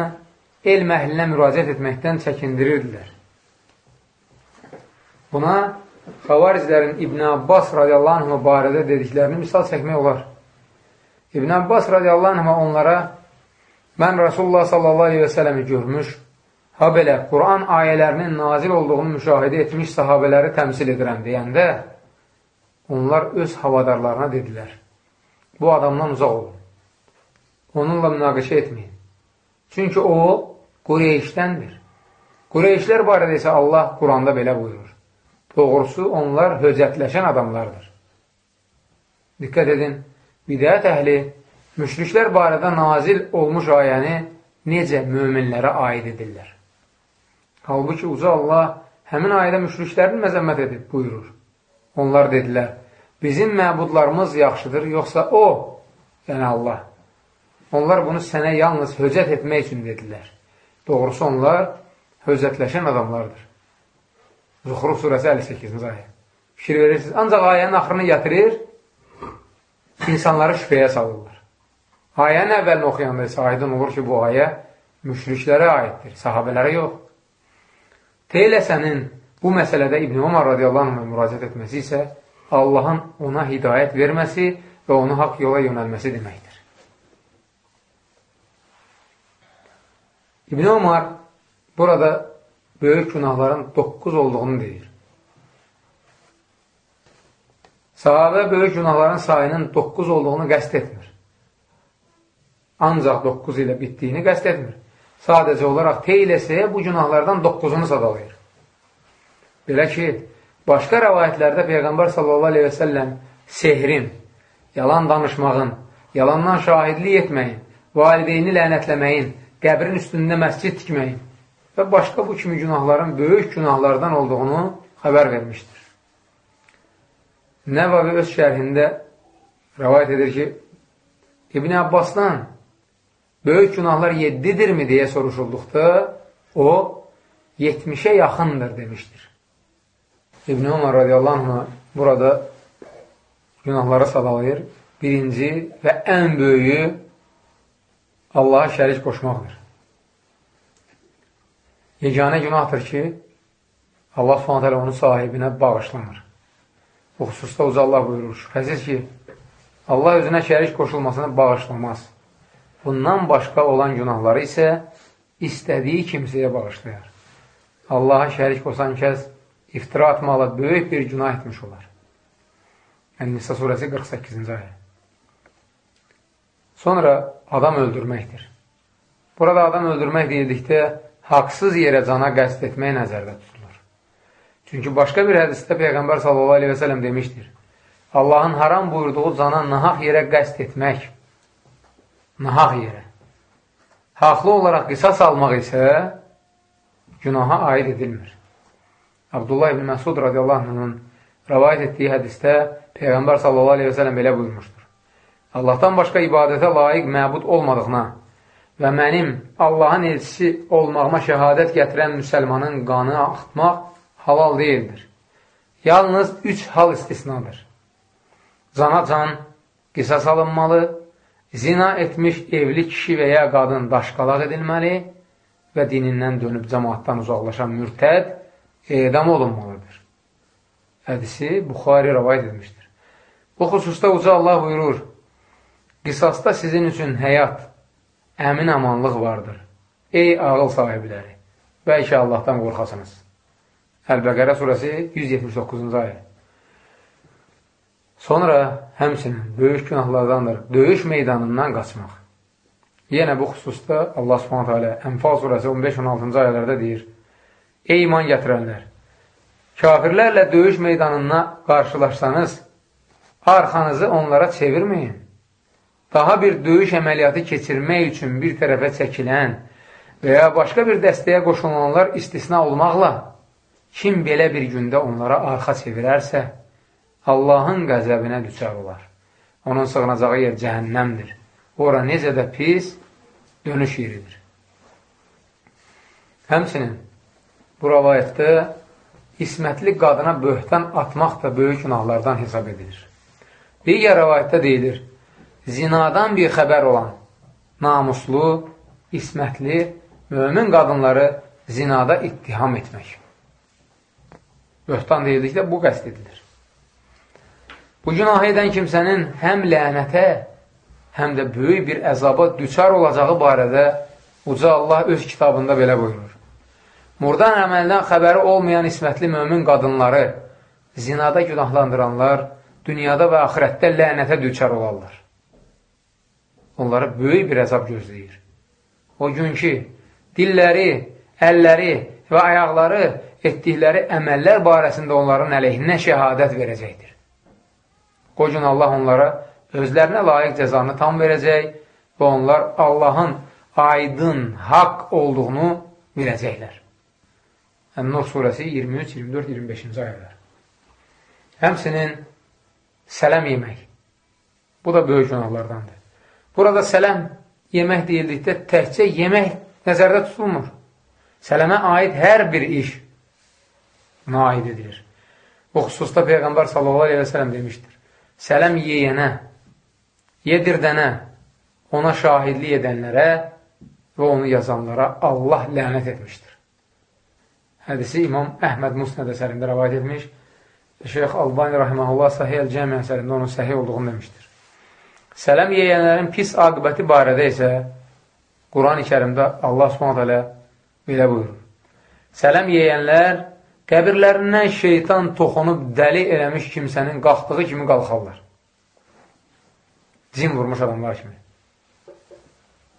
elm əhlinə müraciət etməkdən çəkindirirdilər. Buna xavariclərin İbn Abbas radiyallahu anh barədə dediklərini misal çəkmək olar. İbn Abbas radiyallahu anh onlara mən Rasulullah sallallahu aleyhi və sələmi görmüş, ha belə Quran ayələrinin nazil olduğunu müşahidə etmiş sahabələri təmsil edirəm deyəndə, onlar öz havadarlarına dedilər, bu adamdan uzaq olun, onunla münaqişə etməyin. Çünki o, Qureyşdəndir. Qureyşlər barədə isə Allah Quranda belə buyurur. Doğrusu, onlar höcətləşən adamlardır. Diqqət edin, bidət əhli müşriklər barədə nazil olmuş ayəni necə möminlərə aid edirlər. Halbuki uca Allah həmin ayədə müşriklərini məzəmmət edib, buyurur. Onlar dedilər, bizim məbudlarımız yaxşıdır, yoxsa o, yəni Allah. Onlar bunu sənə yalnız höcət etmək üçün dedilər. Doğrusu onlar höcətləşən adamlardır. Zuxruf surəsi 58-ci ayə. Fikir verirsiniz. Ancaq ayənin axırını gətirir, insanları şübhəyə salırlar. Ayənin əvvəlini oxuyanda isə aydın olur ki, bu ayə müşriklərə aiddir, sahabələrə yox. Teyləsənin bu məsələdə İbn Umar radiyallahu anh müraciət etməsi isə Allahın ona hidayət verməsi və onu haqq yola yönəlməsi deməkdir. İbn Umar burada böyük günahların 9 olduğunu deyir. Sahabə böyük günahların sayının 9 olduğunu qəst etmir. Ancaq 9 ilə bitdiyini qəst etmir. Sadəcə olaraq teyləsəyə bu günahlardan 9-unu sadalayır. Belə ki, başqa rəvayətlərdə Peyğəmbər səlləm sehrin, yalan danışmağın, yalandan şahidlik etməyin, valideyni lənətləməyin, qəbrin üstündə məscid tikməyin və başqa bu kimi günahların böyük günahlardan olduğunu xəbər vermişdir. Nəvavi öz şərhində rəvayət edir ki, İbn Abbasdan böyük günahlar yeddidirmi deyə soruşulduqda o 70-ə yaxındır demişdir. İbn Umar radiyallahu anh burada günahları sadalayır. Birinci və ən böyüyü Allaha şərik qoşmaqdır. Yeganə günahdır ki, Allah s.ə.v onun sahibinə bağışlanır. Bu xüsusda uca Allah buyurur. Şübhəsiz ki, Allah özünə şərik qoşulmasını bağışlamaz. Bundan başqa olan günahları isə istədiyi kimsəyə bağışlayar. Allaha şərik qoşan kəs iftira atmaqla böyük bir günah etmiş olar. Yəni, Nisa surəsi 48-ci ayə. Sonra adam öldürməkdir. Burada adam öldürmək deyildikdə haqsız yerə cana qəst etmək nəzərdə tutulur. Çünki başqa bir hədisdə Peyğəmbər sallallahu aleyhi və sələm demişdir. Allahın haram buyurduğu cana nahaq yerə qəst etmək, nahaq yerə. Haqlı olaraq qisas almaq isə günaha aid edilmir. Abdullah ibn Məsud radiyallahu anhının rəvayət etdiyi hədisdə Peyğəmbər sallallahu aleyhi və sələm belə buyurmuşdur. Allahdan başqa ibadətə layiq məbud olmadığına və mənim Allahın elçisi olmağıma şəhadət gətirən müsəlmanın qanı axıtmaq halal deyildir. Yalnız üç hal istisnadır. Cana can qisas alınmalı, zina etmiş evli kişi və ya qadın daşqalaq edilməli və dinindən dönüb cəmaatdan uzaqlaşan mürtəd edam olunmalıdır. Hədisi Buxari rəvayət etmişdir. Bu xüsusda uca Allah buyurur, Qisasda sizin üçün həyat, əmin amanlıq vardır. Ey ağıl sahibləri, bəlkə Allahdan qorxasınız. Əl-Bəqərə surəsi 179-cu ayə. Sonra həmsinin böyük günahlardandır döyüş meydanından qaçmaq. Yenə bu xüsusda Allah subhanət hələ Ənfal surəsi 15-16-cı ayələrdə deyir, Ey iman gətirənlər, kafirlərlə döyüş meydanına qarşılaşsanız, arxanızı onlara çevirməyin daha bir döyüş əməliyyatı keçirmək üçün bir tərəfə çəkilən və ya başqa bir dəstəyə qoşulanlar istisna olmaqla kim belə bir gündə onlara arxa çevirərsə, Allahın qəzəbinə düşər olar. Onun sığınacağı yer cəhənnəmdir. Ora necə də pis dönüş yeridir. Həmsinin bu rəvayətdə ismətli qadına böhtan atmaq da böyük günahlardan hesab edilir. Digər rəvayətdə deyilir, zinadan bir xəbər olan namuslu, ismətli, mömin qadınları zinada ittiham etmək. Böhtan deyildikdə bu qəst edilir. Bu günah edən kimsənin həm lənətə, həm də böyük bir əzaba düçar olacağı barədə Uca Allah öz kitabında belə buyurur. Murdan əməldən xəbəri olmayan ismətli mömin qadınları zinada günahlandıranlar dünyada və axirətdə lənətə düçar olarlar onlara böyük bir əzab gözləyir. O gün ki, dilləri, əlləri və ayaqları etdikləri əməllər barəsində onların əleyhinə şəhadət verəcəkdir. O gün Allah onlara özlərinə layiq cəzanı tam verəcək və onlar Allahın aydın, haqq olduğunu biləcəklər. Ən-Nur surəsi 23, 24, 25-ci ayələr. Həmsinin sələm yemək. Bu da böyük günahlardandır. Burada sələm yemək deyildikdə təkcə yemək nəzərdə tutulmur. Sələmə aid hər bir iş buna aid edilir. Bu xüsusda Peyğəmbər sallallahu aleyhi və sələm demişdir. Sələm yeyənə, yedirdənə, ona şahidlik edənlərə və onu yazanlara Allah lənət etmişdir. Hədisi İmam Əhməd Musnəd əsərində rəvayət etmiş Şeyx Albani Rahiməhullah Səhiyyə Cəmi əsərində onun səhiy olduğunu demişdir. Sələm yeyənlərin pis aqibəti barədə isə Quran-ı kərimdə Allah subhanət hələ belə buyurur. Sələm yeyənlər qəbirlərindən şeytan toxunub dəli eləmiş kimsənin qalxdığı kimi qalxarlar. Cin vurmuş adamlar kimi.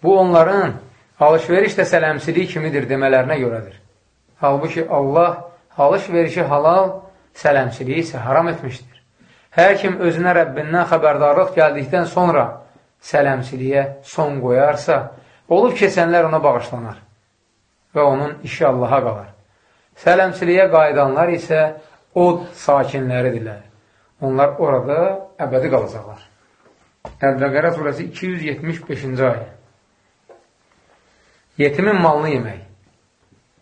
Bu onların alış-veriş də sələmsiliyi kimidir demələrinə görədir. Halbuki Allah alış-verişi halal, sələmsiliyi isə haram etmişdir. Hər kim özünə Rəbbindən xəbərdarlıq gəldikdən sonra sələmsiliyə son qoyarsa, olub keçənlər ona bağışlanar və onun işi Allaha qalar. Sələmsiliyə qayıdanlar isə od sakinləridirlər. Onlar orada əbədi qalacaqlar. Əl-Bəqərə surəsi 275-ci ayə. Yetimin malını yemək.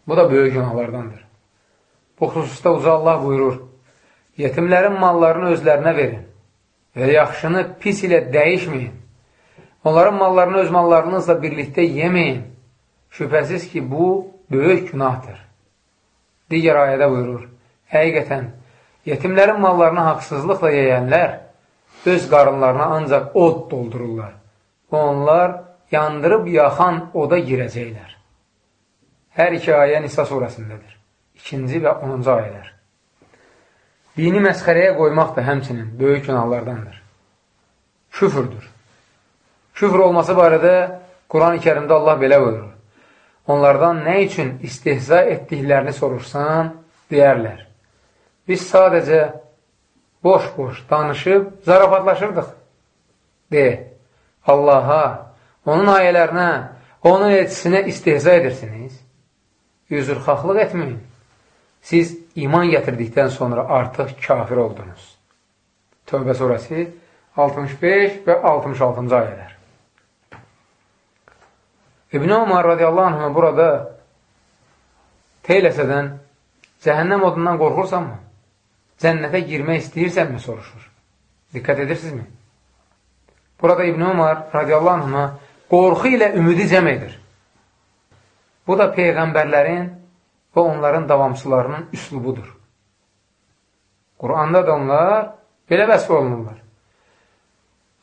Bu da böyük günahlardandır. Bu xüsusda uca Allah buyurur, yetimlərin mallarını özlərinə verin və yaxşını pis ilə dəyişməyin. Onların mallarını öz mallarınızla birlikdə yeməyin. Şübhəsiz ki, bu böyük günahdır. Digər ayədə buyurur, həqiqətən, yetimlərin mallarını haqsızlıqla yeyənlər öz qarınlarına ancaq od doldururlar onlar yandırıb yaxan oda girəcəklər. Hər iki ayə Nisa surəsindədir ikinci və 10-cu ayələr. Dini məsxərəyə qoymaq da həmçinin böyük günahlardandır. Küfürdür. Küfr olması barədə Quran-ı kərimdə Allah belə buyurur. Onlardan nə üçün istihza etdiklərini soruşsan, deyərlər. Biz sadəcə boş-boş danışıb zarafatlaşırdıq. De, Allaha, onun ayələrinə, onun elçisinə istihza edirsiniz. Üzrxahlıq etməyin siz iman gətirdikdən sonra artıq kafir oldunuz. Tövbə surəsi 65 və 66-cı ayələr. İbn Umar radiyallahu anh burada teyləsədən cəhənnəm odundan qorxursanmı? Cənnətə girmək istəyirsənmi? soruşur. Diqqət edirsinizmi? Burada İbn Umar radiyallahu anhına qorxu ilə ümidi cəm edir. Bu da Peyğəmbərlərin və onların davamçılarının üslubudur. Quranda da onlar belə vəsf olunurlar.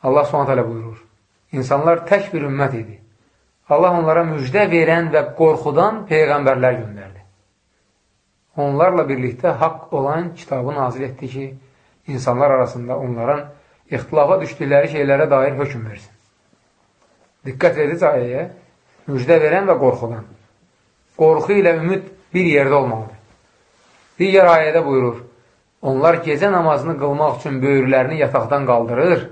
Allah s.ə.v buyurur, İnsanlar tək bir ümmət idi. Allah onlara müjdə verən və qorxudan Peyğəmbərlər göndərdi. Onlarla birlikdə haqq olan kitabı nazil etdi ki, insanlar arasında onların ixtilafa düşdükləri şeylərə dair hökum versin. Diqqət edici ayəyə, müjdə verən və qorxudan. Qorxu ilə ümid bir yerdə olmalıdır. Digər ayədə buyurur, onlar gecə namazını qılmaq üçün böyürlərini yataqdan qaldırır,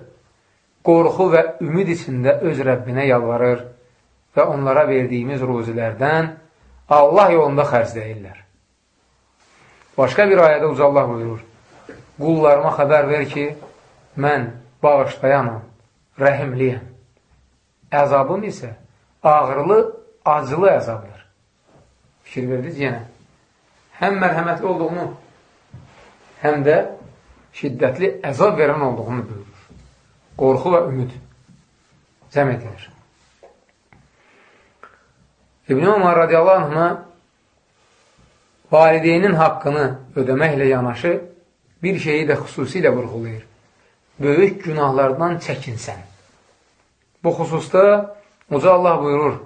qorxu və ümid içində öz Rəbbinə yalvarır və onlara verdiyimiz ruzilərdən Allah yolunda xərcləyirlər. Başqa bir ayədə ucallah buyurur, qullarıma xəbər ver ki, mən bağışlayanam, rəhimliyəm. Əzabım isə ağırlı, acılı əzabdır fikir verdiniz yenə. Həm mərhəmətli olduğunu, həm də şiddətli əzab verən olduğunu buyurur. Qorxu və ümid cəm edilir. İbn-i Umar radiyallahu anhına valideynin haqqını ödəməklə yanaşı bir şeyi də xüsusilə vurğulayır. Böyük günahlardan çəkinsən. Bu xüsusda Uca Allah buyurur,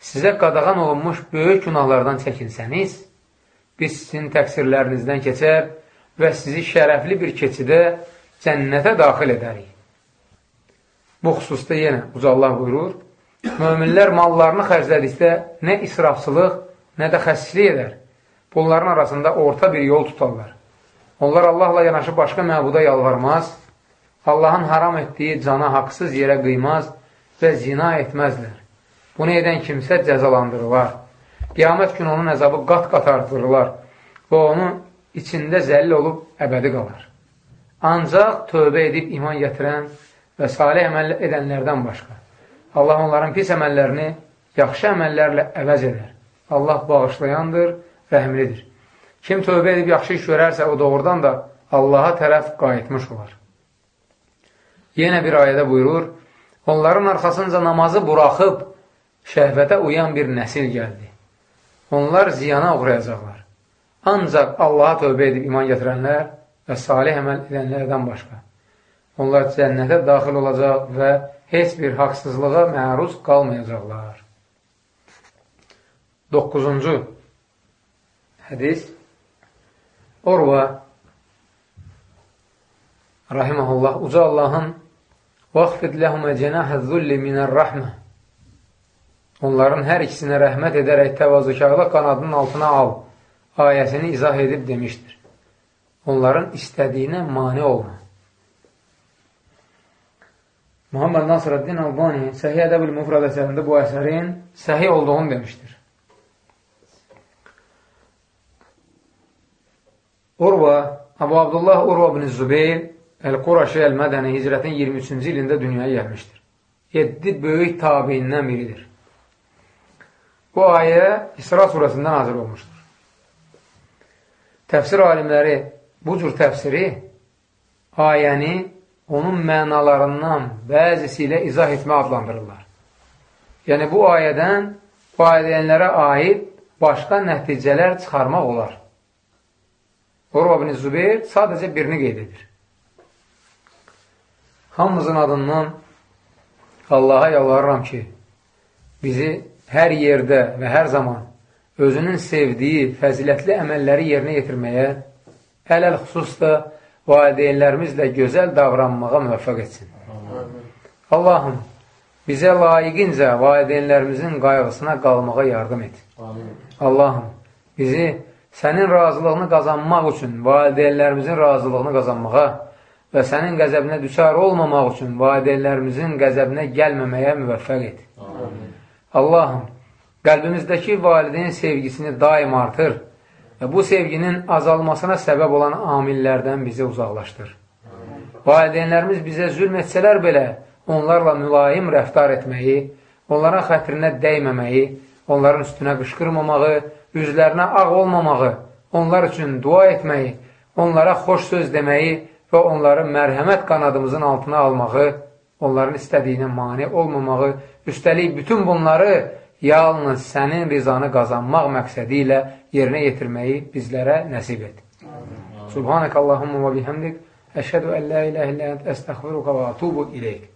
sizə qadağan olunmuş böyük günahlardan çəkinsəniz, biz sizin təqsirlərinizdən keçər və sizi şərəfli bir keçidə cənnətə daxil edərik. Bu xüsusda yenə Ucallah buyurur, möminlər mallarını xərclədikdə nə israfçılıq, nə də xəssislik edər. Bunların arasında orta bir yol tutarlar. Onlar Allahla yanaşı başqa məbuda yalvarmaz, Allahın haram etdiyi cana haqsız yerə qıymaz və zina etməzlər. Bunu edən kimsə cəzalandırılar. qiyamət günü onun əzabı qat-qat artırırlar və onu içində zəlil olub əbədi qalar. Ancaq tövbə edib iman gətirən və salih əməl edənlərdən başqa. Allah onların pis əməllərini yaxşı əməllərlə əvəz edər. Allah bağışlayandır, rəhmlidir. Kim tövbə edib yaxşı iş görərsə, o doğrudan da Allaha tərəf qayıtmış olar. Yenə bir ayədə buyurur, onların arxasınca namazı buraxıb şəhvətə uyan bir nəsil gəldi. Onlar ziyana uğrayacaqlar. Ancaq Allaha tövbə edib iman gətirənlər və salih əməl edənlərdən başqa. Onlar cənnətə daxil olacaq və heç bir haqsızlığa məruz qalmayacaqlar. 9-cu hədis Orva rahiməhullah uca Allahın vaxfid ləhumə cənəhə zulli minər rəhmə onların hər ikisinə rəhmət edərək təvazökarlıq qanadının altına al ayəsini izah edib demişdir. Onların istədiyinə mani olma. Muhammed Nasrəddin Albani Səhiyyə Ədəb-ül Mufrad əsərində bu əsərin səhiy olduğunu demişdir. Urva, Abu Abdullah Urva ibn Zübeyir Əl-Quraşı Əl-Mədəni hicrətin 23-cü ilində dünyaya gəlmişdir. 7 böyük tabiindən biridir. Bu ayə İsra surəsində nazil olmuşdur. Təfsir alimləri bu cür təfsiri ayəni onun mənalarından bəzisi ilə izah etmə adlandırırlar. Yəni, bu ayədən valideynlərə aid başqa nəticələr çıxarmaq olar. Urva bin Zübeyir sadəcə birini qeyd edir. Hamımızın adından Allaha yalvarıram ki, bizi hər yerdə və hər zaman özünün sevdiyi fəzilətli əməlləri yerinə yetirməyə, ələl xüsusda valideynlərimizlə gözəl davranmağa müvəffəq etsin. Allahım, bizə layiqincə valideynlərimizin qayğısına qalmağa yardım et. Allahım, bizi sənin razılığını qazanmaq üçün valideynlərimizin razılığını qazanmağa və sənin qəzəbinə düçar olmamaq üçün valideynlərimizin qəzəbinə gəlməməyə müvəffəq et. Amin. Allahım, qəlbimizdəki valideyn sevgisini daim artır və bu sevginin azalmasına səbəb olan amillərdən bizi uzaqlaşdır. Valideynlərimiz bizə zülm etsələr belə, onlarla mülayim rəftar etməyi, onların xətrinə dəyməməyi, onların üstünə qışqırmamağı, üzlərinə ağ olmamağı, onlar üçün dua etməyi, onlara xoş söz deməyi və onları mərhəmət qanadımızın altına almağı, onların istədiyinə mani olmamağı, üstəlik bütün bunları yalnız sənin rizanı qazanmaq məqsədi ilə yerinə yetirməyi bizlərə nəsib et. Subhanək Allahumma və bihəmdik, əşhədu ən la iləhə illə ənd əstəxfiruqa və atubu iləyik.